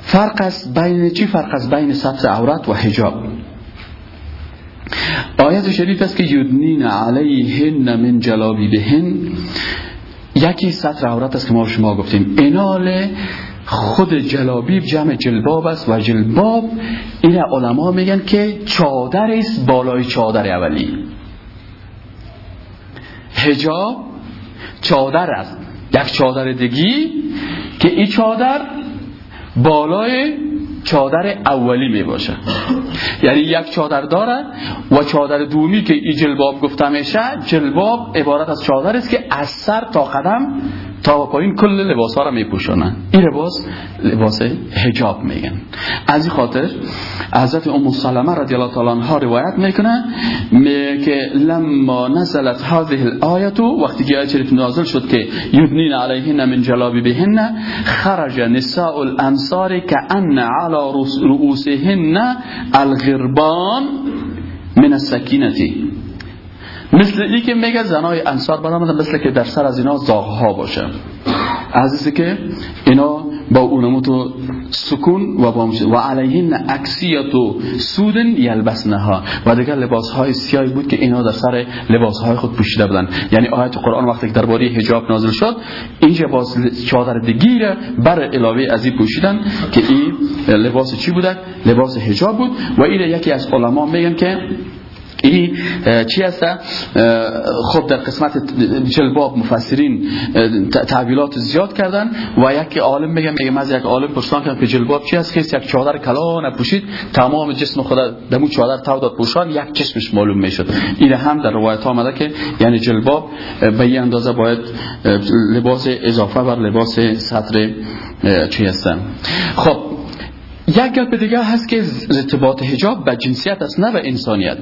[SPEAKER 1] فرق است بین چی؟ فرق است بین سطر عورت و حجاب. آیت شریف است که یدنین علیهن من جلابی بهن یکی سطر عورت است که ما شما گفتیم. انال خود جلابیب جمع جلباب است و جلباب این علما میگن که چادر است بالای چادر اولی. هجاب چادر است. یک چادر دگی که این چادر بالای چادر اولی می باشه. یعنی یک چادر داره و چادر دومی که این جلباب گفته میشه جلباب عبارت از چادر است که از سر تا قدم تا پایین کل لباس ها را می پوشنن این لباس لباس حجاب میگن. از این خاطر حضرت ام سلمه رضی الله تعالی عنها روایت می‌کنه که لما نزلت هذه الآیت وقتی که آیه نازل شد که یدنین علیهن من جلابی بهن خرج نساء الانصار کأن على رؤوسهن الغربان من السکینتی. مثل ای که میگه زنای انصار برآمدن مثل که در سر از اینا ها باشه. عزیزی که اینا با اونموت سکون و با و علیهن اکسیت و سودن یلبسنها. و دیگر لباس های سیاهی بود که اینا در سر لباس های خود پوشیده بودن. یعنی آیت قرآن وقتی که درباره حجاب نازل شد اینجا باز چادر دیگه بر علاوه از این پوشیدن که این لباس چی بوده؟ لباس حجاب بود. و این یکی از علما میگن که این چی هست خب در قسمت جلباب مفسرین تعبیلات زیاد کردن و یک عالم میگه میگه از یک عالم پرسان که جلباب چی هست؟ که یک چادر کلان پوشید تمام جسم خود دمو چادر تو داد پوشان یک چشمش معلوم می‌شد. این هم در روایت آمده که یعنی جلباب به این اندازه باید لباس اضافه بر لباس سطر چی هستن. خب یک گپ دیگه هست که ارتباط حجاب به جنسیت است نه به انسانیت.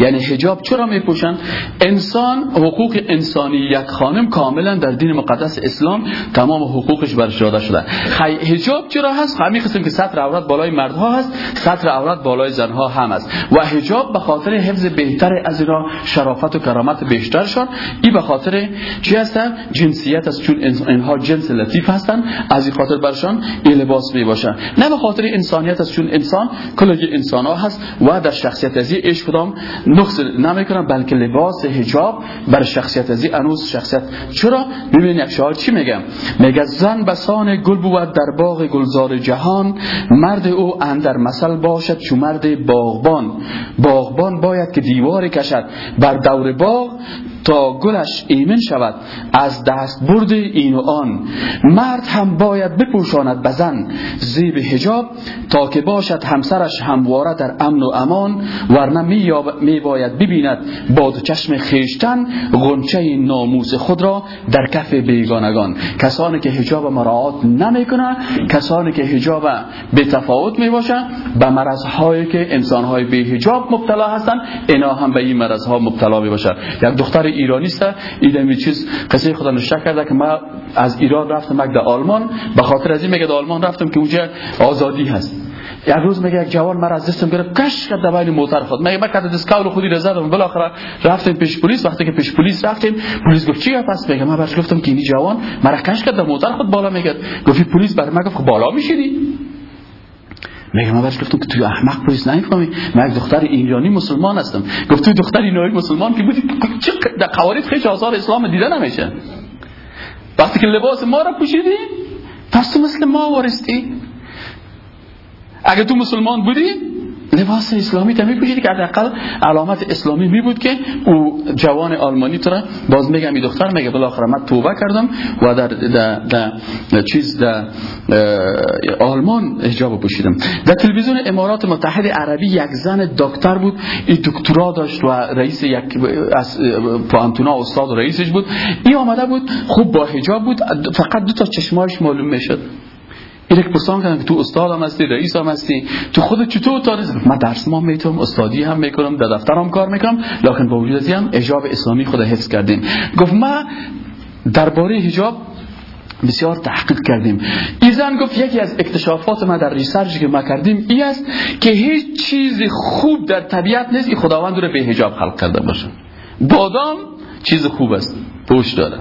[SPEAKER 1] یعنی حجاب چرا میپوشن؟ انسان حقوق انسانی یک خانم کاملا در دین مقدس اسلام تمام حقوقش برش داده شده. حجاب چرا هست؟ همین قسم که سطر عورت بالای مردها هست سطر عورت بالای زنها هم است و حجاب به خاطر حفظ بهتر از اینا شرافت و کرامت بیشترشان این به خاطر چی هستن؟ جنسیت است. چون اینها جنس لطیف هستن از این خاطر برشان این لباس می باشن نه به خاطر انسانیت است. چون انسان کل انسان ها هست. و در شخصیت ازی عشق کدام نقص نمی‌کنم بلکه لباس حجاب بر شخصیت ازی انوس شخصیت. چرا؟ ببین یک شعار چی میگم؟ میگه زن بسان گل بود در باغ گلزار جهان مرد او اندر مثل باشد چو مرد باغبان. باغبان باید که دیوار کشد. بر دور باغ تا گلش ایمن شود از دست برد این و آن. مرد هم باید بپوشاند بزن زیب حجاب تا که باشد همسرش همواره در امن و امان ورنه می باید ببیند با چشم خیشتن غنچه ناموس خود را در کف بیگانگان. کسانی که حجاب مراعات نمی‌کنن کسانی که حجاب به تفاوت می باشن به مرض هایی که انسان های به حجاب مبتلا هستن اینا هم به این مرض ها مبتلا می باشن یک دختر ایرانی است. این چیز قصه خدا نشه کرده که ما از ایران رفتم مگه آلمان. به خاطر از این میگه آلمان رفتم که اونجا آزادی هست. یک روز میگه یک جوان مرا از دستم گرفت. کش کرد دبایل موتر خود. میگه من کارت دسکاول خودی را زدم بالاخره رفتیم پیش پلیس. وقتی که پیش پلیس رفتیم پلیس گفت چی پس؟ میگه من برش گفتم که این جوان مرا کش کرد موتر خود. بالا میگه گفت پلیس بر من گفت خب بالا میشینی. میگه من گفتم که تو احمق پلیس نمی‌فهمی من یک دختر ایرانی مسلمان هستم. گفت تو دختر ایرانی مسلمان که بودی در قوارید خیلی آثار اسلام دیده نمیشه. وقتی که لباس ما را پوشیدی پس تو مثل ما وارستی. اگه تو مسلمان بودی لباس اسلامی تا میپوشیدی که حداقل علامت اسلامی می بود که او جوان آلمانی تو را باز میگم این دختر میگه بالاخره من توبه کردم و در, در, در چیز در آلمان حجاب پوشیدم در تلویزیون امارات متحد عربی یک زن دکتر بود. این دکترا داشت و رئیس یک از پانتونا استاد رئیسش بود. این آمده بود خوب با حجاب بود. فقط دو تا چشمایش معلوم می‌شد. یک پرسان کردن که تو استاد هم هستی رئیس هم هستی. تو خود چطور تاریخ؟ من درس ما می‌تونم استادی هم می‌کنم در دفتر هم کار می‌کنم. لکن با وجود هم اجاب اسلامی خود حفظ کردیم. گفت ما درباره حجاب بسیار تحقیق کردیم. ایزن گفت یکی از اکتشافات ما در ریسرچی که ما کردیم ای است که هیچ چیز خوب در طبیعت نیست که خداوند رو به حجاب خلق کرده باشه. بادام چیز خوب است پوش داره.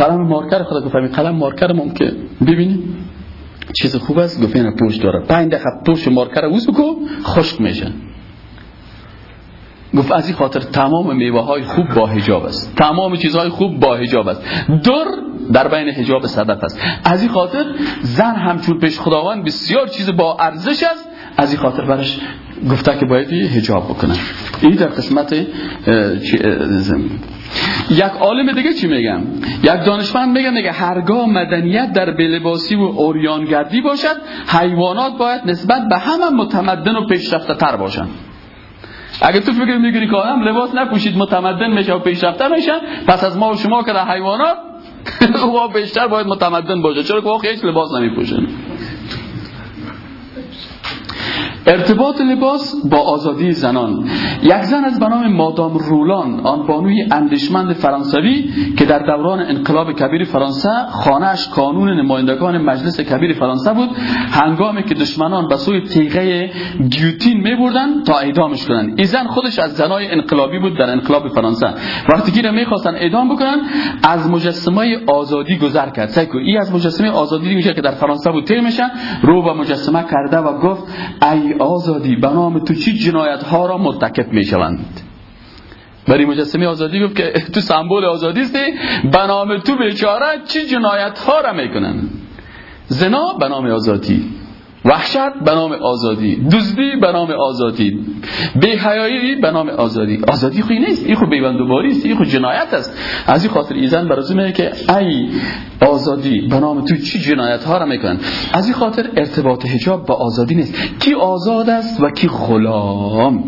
[SPEAKER 1] قلم مارکر خدا گفتم قلم مارکر ممکن. ببینی. چیز خوب است. گفت اینا پوش داره. پنج دقیقه پوش مارکر وز بکن. خشک میشه. گفت از این خاطر تمام میوه های خوب با حجاب است. تمام چیزهای خوب با حجاب است. در در بین حجاب صدف است. از این خاطر زن همچون پیش خداوند بسیار چیز با ارزش است. از این خاطر برش گفته که باید حجاب بکنن این در قسمت یک عالم دیگه چی میگم؟ یک دانشمند میگم میگه هرگاه مدنیت در بلباسی و اوریانگردی باشد حیوانات باید نسبت به همه متمدن و پیشرفته تر باشن. اگه تو فکر می‌گیری که هم لباس نپوشید متمدن میشه و پیشرفته میشن پس از ما و شما که در حیوانات او بیشتر باید متمدن باشه. چرا که هیچ لباس نمیپوشن. ارتباط لباس با آزادی زنان. یک زن از بنام مادام رولان آن بانوی اندیشمند فرانسوی که در دوران انقلاب کبیر فرانسه خانهش کانون نمایندگان مجلس کبیر فرانسه بود هنگامی که دشمنان به سوی تیغه گیوتین می بردن تا اعدامش کنن این زن خودش از زنای انقلابی بود در انقلاب فرانسه. وقتی که می‌خواستن اعدام بکنن از مجسمه آزادی گذر کرد. سیکو ای از مجسمه آزادی میشه که در فرانسه بود تیر میشن رو به مجسمه کرده و گفت ای آزادی به نام تو چی جنایت ها را مرتکب می شوند برای مجسمه آزادی گفت که تو سمبول آزادی است به نام تو بیچاره چی جنایت ها را می‌کنن؟ زنا به نام آزادی. وحشت به نام آزادی دزدی به نام آزادی بی‌حیایی به نام آزادی. آزادی خوی نیست این خو بیبندوباری است این خو جنایت است. از این خاطر ایزن برای که ای آزادی به نام تو چی جنایت ها را می‌کنن؟ از این خاطر ارتباط حجاب با آزادی نیست. کی آزاد است و کی غلام؟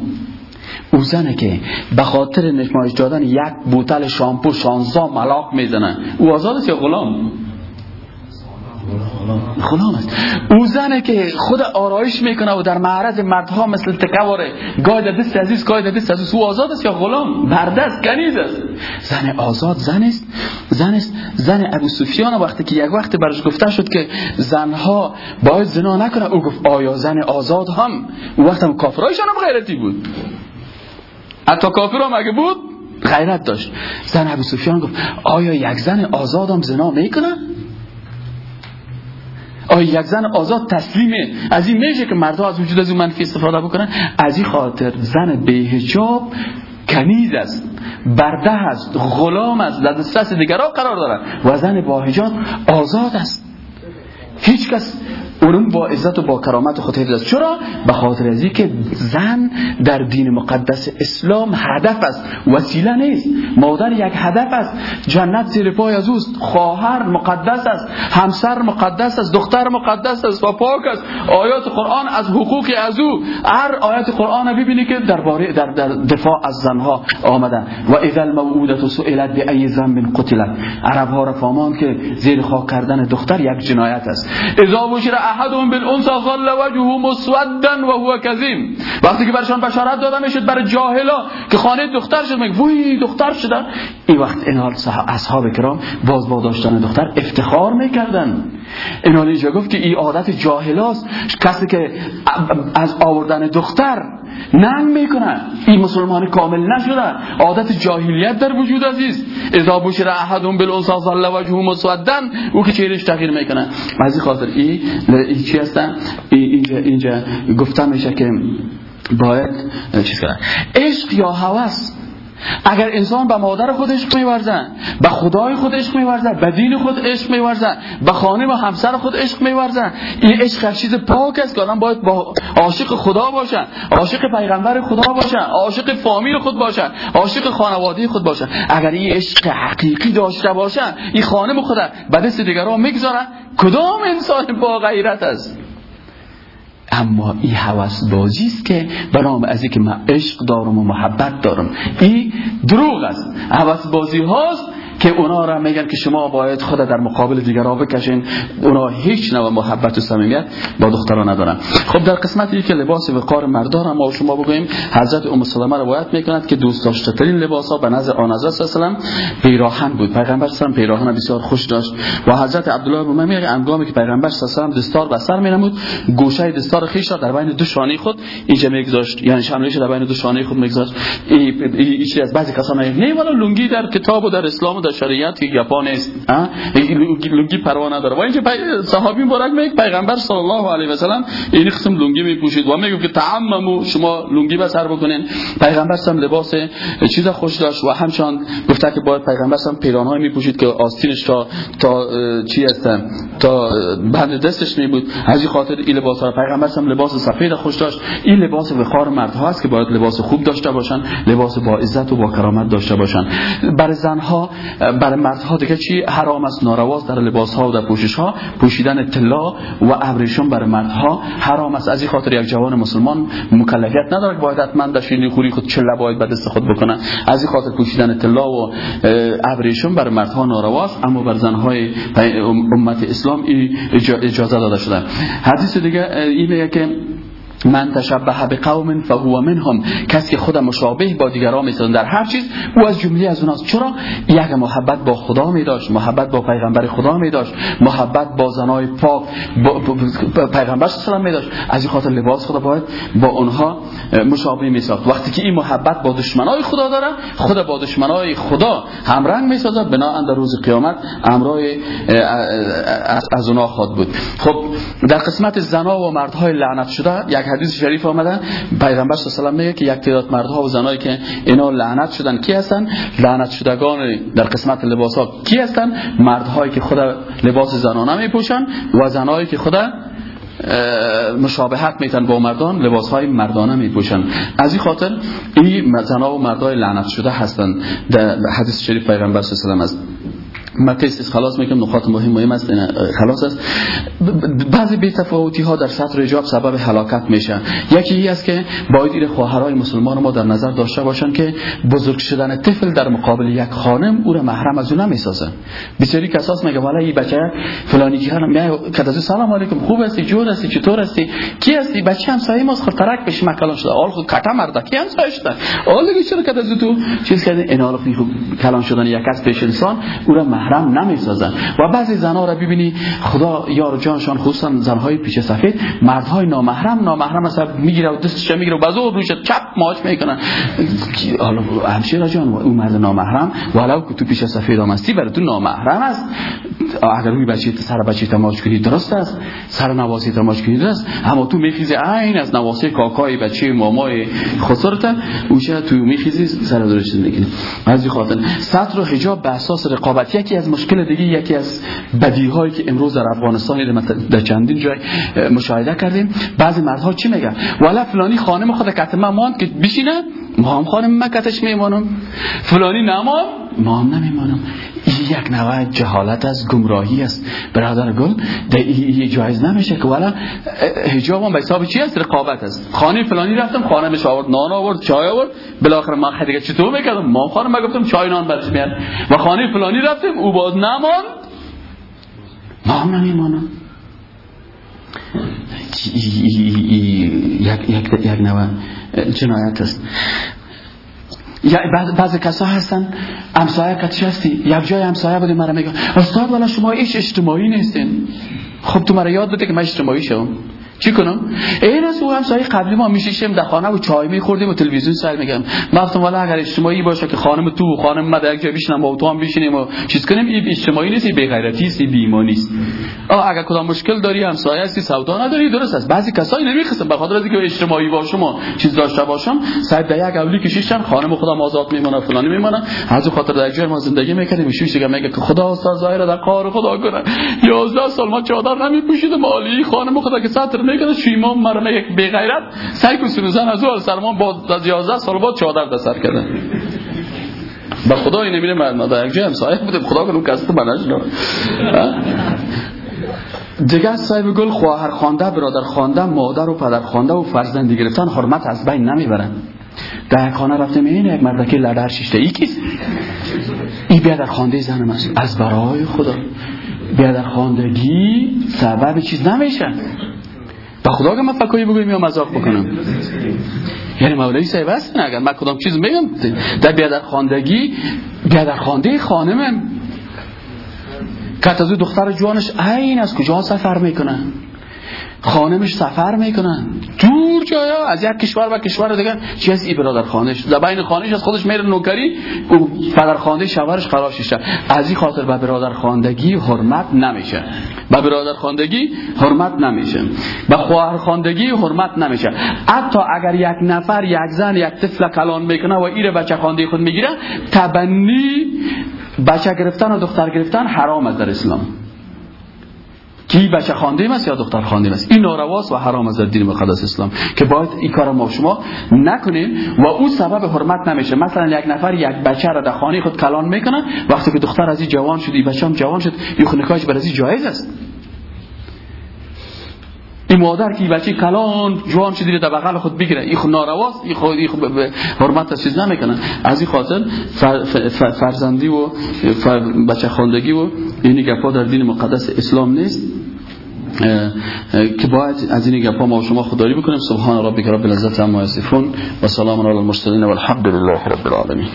[SPEAKER 1] او زنه که به خاطر نمایش دادن یک بوتل شامپو شانزا ملاق می‌زنه. او آزاد است یا غلام؟ غلام است او زنه که خود آرایش می‌کنه و در معرض مردها مثل تکواره گای در دست عزیز گای در دست عزیز. او آزاد است یا غلام؟ بردست کنیز است. زن آزاد زن است زن است. زن ابو سفیان وقتی که یک وقت برش گفته شد که زنها باید زنا نکنه او گفت آیا زن آزاد هم؟ او وقت هم کافرایشان هم غیرتی بود. حتی کافر هم اگه بود غیرت داشت. زن ابو سفیان گفت آیا یک زن آزاد هم زنا می‌کنه؟ آیا یک زن آزاد تسلیمه. از این میشه که مردها از وجود از اون منفی استفاده بکنن. از این خاطر زن بیهجاب کنیز است برده است غلام است در دسترس دیگران قرار دارد و زن با حجاب آزاد است. هیچ کس اون با عزت و با کرامت خود حفظ است. چرا؟ به خاطر از که زن در دین مقدس اسلام هدف است. وسیله نیست. مادر یک هدف است. جنت زیر پای از اوست. خواهر مقدس است. همسر مقدس است. دختر مقدس است. و پاک است. آیات قرآن از حقوق از او. هر آیات قرآن ببینی که درباره در, در دفاع از زنها آمدن. و اذا الموعوده سئلت بأی ذنب قتلت. عرب ها را فامان که زیر خاک کردن دختر یک جنایت است. اذا بشر احدهم بالانثى ظل وجهه مسودا وهو كظيم. وقتی که برشان بشارت داده می‌شد برای جاهلا که خانه دختر شد میگه وای دختر شدن. این وقت این اصحاب کرام باز با داشتن دختر افتخار می‌کردن. این حال اینجا گفت که این عادت جاهلاست کسی که از آوردن دختر ننگ می‌کنن. این مسلمان کامل نشده. عادت جاهلیت در وجود عزیز. اذا بشر احدهم بالانثى ظل وجهه مسودا او که چهرش تغییر می‌کنه. از این خاطر این چی هستن؟ اینجا اینجا گفتن میشه که باید چیز کنن عشق یا هوس؟ اگر انسان به مادر خود عشق میورزن به خدای خود عشق میورزن به دین خود عشق میورزن به خانه و همسر خود عشق میورزن این عشق چیز پاک است که باید با عاشق خدا باشن عاشق پیغمبر خدا باشن عاشق فامیل خود باشن عاشق خانواده خود باشن اگر این عشق حقیقی داشته باشن این خانه خود به دست دیگران می‌گذارن کدام انسان با غیرت است؟ اما این حوث بازی است که برام از که من عشق دارم و محبت دارم. این دروغ است. حوث بازی هاست که اونا را میگن که شما باید خود در مقابل دیگرها بکشین. اونا هیچ نوع محبت و صمیمیت با دختران ندارن. خب در قسمتی که لباس وقار مردان ما شما بگوییم حضرت ام سلمه روایت می‌کند که دوست داشته ترین لباس ها به نظر آن حضرت الله پیراهن بود. پیغمبر صلی پیراهن بسیار خوش داشت و حضرت عبدالله بن میگه انگامی که پیغمبر صلی دستار به سر نمود گوشه دستار خیش را در بین دو شانه خود اینجا میگذاشت. یعنی شانهش در بین دو شانه خود میگذاشت. این از بعضی کسان نه والا لنگی در کتاب و در اسلام در شریعت که یپان است لنگی پروا نداره. و اینجا صحابی مبارک میگه پیغمبر صلی الله علیه و سلم این قسم لنگی میپوشید و میگه که تعممو شما لنگی به سر بکنین. پیغمبر سم لباس چیز خوش داشت و همچنان گفته که باید پیغمبر سم پیرانهای میپوشید که آستینش تا تا چی هستن؟ تا بند دستش می بود از این خاطر این لباس ها پیغمبر هم لباس سفید خوش داشت. این لباس وقار مردها است که باید لباس خوب داشته باشن لباس با عزت و با کرامت داشته باشن. برای زنها برای مردها دیگه چی؟ حرام است نارواست در لباس ها و در پوشش ها پوشیدن طلا و ابریشم برای مردها حرام است. از این خاطر یک جوان مسلمان مکلفیت نداره که باید حتما در خوری خود چله باید به دست خود بکنه. از این خاطر پوشیدن طلا و ابریشم برای مردها نارواست اما بر زنهای امت اسلام اجازه داده شده. حدیث دیگه اینه که من تشبه به قوم فهو منهم. کسی که خود مشابه با دیگران می‌سازن در هر چیز او از جمله از اوناست. چرا؟ یک محبت با خدا می داشت محبت با پیغمبر خدا می داشت محبت با زنای پاک با پیغمبر صلی می داشت از این خاطر لباس خدا باید با اونها مشابه می ساخت وقتی که این محبت با دشمنای خدا داره خدا با دشمنای خدا همرنگ می سازد بنا در روز قیامت امرای از اونها خود بود. خب در قسمت زنا و مردهای لعنت شده یک حدیث شریف آمده پیغمبر صلی الله علیه و میگه که یک تعداد مردها و زنایی که اینا لعنت شدن کی هستن؟ لعنت شدگان در قسمت لباس ها کی هستن؟ مردهایی که خود لباس زنانه میپوشن و زنایی که خود مشابهت میتن با مردان لباس های مردانه میپوشن. از این خاطر این زنها و مردهای لعنت شده هستن. در حدیث شریف پیغمبر صلی الله علیه و مقیس خلاص می‌کنم نقاط مهم مهم است خلاص است. بعضی بی‌تفاوتی ها در سطر اجاب سبب هلاکت میشه یکی ای است که باید این خواهرای مسلمان ما در نظر داشته باشن که بزرگ شدن طفل در مقابل یک خانم او را محرم از او نمی‌سازه بسیاری کساس میگه والا این بچه فلانی که میگه کدازو سلام علیکم خوب هستی؟ جور هستی؟ چطور هستی؟ کی هستی؟ بچه همسایه ماست خود ترک بشه مکلان شده آل خود کتا مرده کی همسایه شده آل چرا کدازو تو؟ چیز کردن این کلان شدن یک کس پیش انسان او را محرم نمی‌سازن و بعضی زنها را ببینی خدا یار جانشان خصوصا زنهای پیش سفید مردهای نامحرم نامحرم است می‌گیره و دستش می‌گیره و بزور روش چپ ماچ می‌کنن. حالا همشیرا جان اون مرد نامحرم؟ ولو که تو پیش سفید آمستی برای تو نامحرم است. اگر روی بچه سر بچه تماش کنی درست است. سر نواسی تماش کنی درست اما تو میخیزی عین از نواسی کاکای بچه مامای خسرت. اوشه تو میخیزی سر درش نکنی از خاطر سطر و حجاب به اساس رقابت یکی از مشکل دیگه یکی از بدی هایی که امروز در افغانستان در چندین جای مشاهده کردیم. بعضی مردها چی میگن؟ والا فلانی خانم خود کت ماند که بشینه ما هم خانم مکتش میمانم. فلانی نمان ما هم نمیمانم. یک نوع جهالت است گمراهی است. برادر گل جایز نمیشه که والا حجاب هم به حساب چی است؟ رقابت است. خانه فلانی رفتم خانه مش آورد نان آورد چای آورد. بالاخره ما خیلی چطور می‌کردم؟ ما خانم گفتم چای نان برش میاد. و خانه فلانی رفتم او باز نمان ما هم نمیمانم یک یک یک نوع جنایت است. یا بعض کسا هستن امسایه کتش هستی. یک جای امسایه بودی مرا میگن استاد والا شما ایش اجتماعی نیستین. خب تو مرا یاد بده که من اجتماعی شوم. چی کنم؟ این از او همسایه قبلی ما میشیشیم در خانه و چای میخوردیم و تلویزیون سر میگم. گفتم والا اگر اجتماعی باشه که خانم تو و خانم ما در یک جای با تو هم بشینیم و چیز کنیم این اجتماعی نیست این غیرتی است این است. اگر کدام مشکل داری همسایه هستی سودا نداری درست است. بعضی کسایی نمی‌خواستن به خاطر اینکه اجتماعی باشه ما چیز داشته باشم سر یک اولی کشیشن خانم خودم آزاد میمونه فلانی میمونه. از خاطر در جای ما زندگی می‌کردیم شوش دیگه میگه که خدا استاد ظاهر در کار خدا کنه. 11 سال ما چادر نمیپوشیدم مالی خانم خدا که ساتر می‌کنه شیما مرمه یک بی غیرت سعی کن سنوزن از اول سلمان با 11 سال بعد چادر به سر کردن به خدا این نمیره مرد در یک جای همسایه بوده. خدا کنم کسی تو بنش دیگر صاحب گل خواهر خوانده برادر خوانده مادر و پدر خوانده و فرزندی گرفتن حرمت از بین نمی‌برن در خانه رفته می‌بینه یک مردکی لدر شیشته ای کیست؟ ای بیا در خانده زنم است از برای خدا. بیا در خاندگی سبب چیز نمیشه. با خدا که من فکایی بگویم یا مذاق بکنم. یعنی مولوی صاحب هستن اگر من کدام چیز بگم در بیا در خاندگی بیا در خانده خانمم که از دختر جوانش عین از کجا سفر می‌کنه خانمش سفر می‌کنن. دور جایا از یک کشور و کشور دیگه چی از ای برادر خانش. بین خانش از خودش میره نوکری پدر خانده شوهرش خلاص شده از این خاطر به برادر خاندگی حرمت نمیشه. به برادر خاندگی حرمت نمیشه. به خواهر خاندگی حرمت نمیشه. حتی اگر یک نفر یک زن یک طفل کلان می‌کنه و ایره بچه خانده خود می‌گیره تبنی بچه گرفتن و دختر گرفتن حرام است در اسلام. کی بچه خانده است یا دختر خانده است؟ این نارواست و حرام از دین مقدس اسلام که باید این کار ما شما نکنیم و او سبب حرمت نمیشه. مثلا یک نفر یک بچه را در خانه خود کلان می‌کنه وقتی که دختر از این جوان شد این بچه هم جوان شد این خونکاش بر از جایز است. این مادر که بچه کلان جوان شدی در بغل خود بگیره. این خود نارواست این خود این خود حرمت چیز نمی‌کنن. از این خاطر فرزندی و بچه خواندگی و این گپا در دین مقدس اسلام نیست. که باید از این گپا ما شما خداری بکنیم. سبحان ربک رب العزت عما یصفون و سلام علی المرسلین والحمد لله رب العالمین.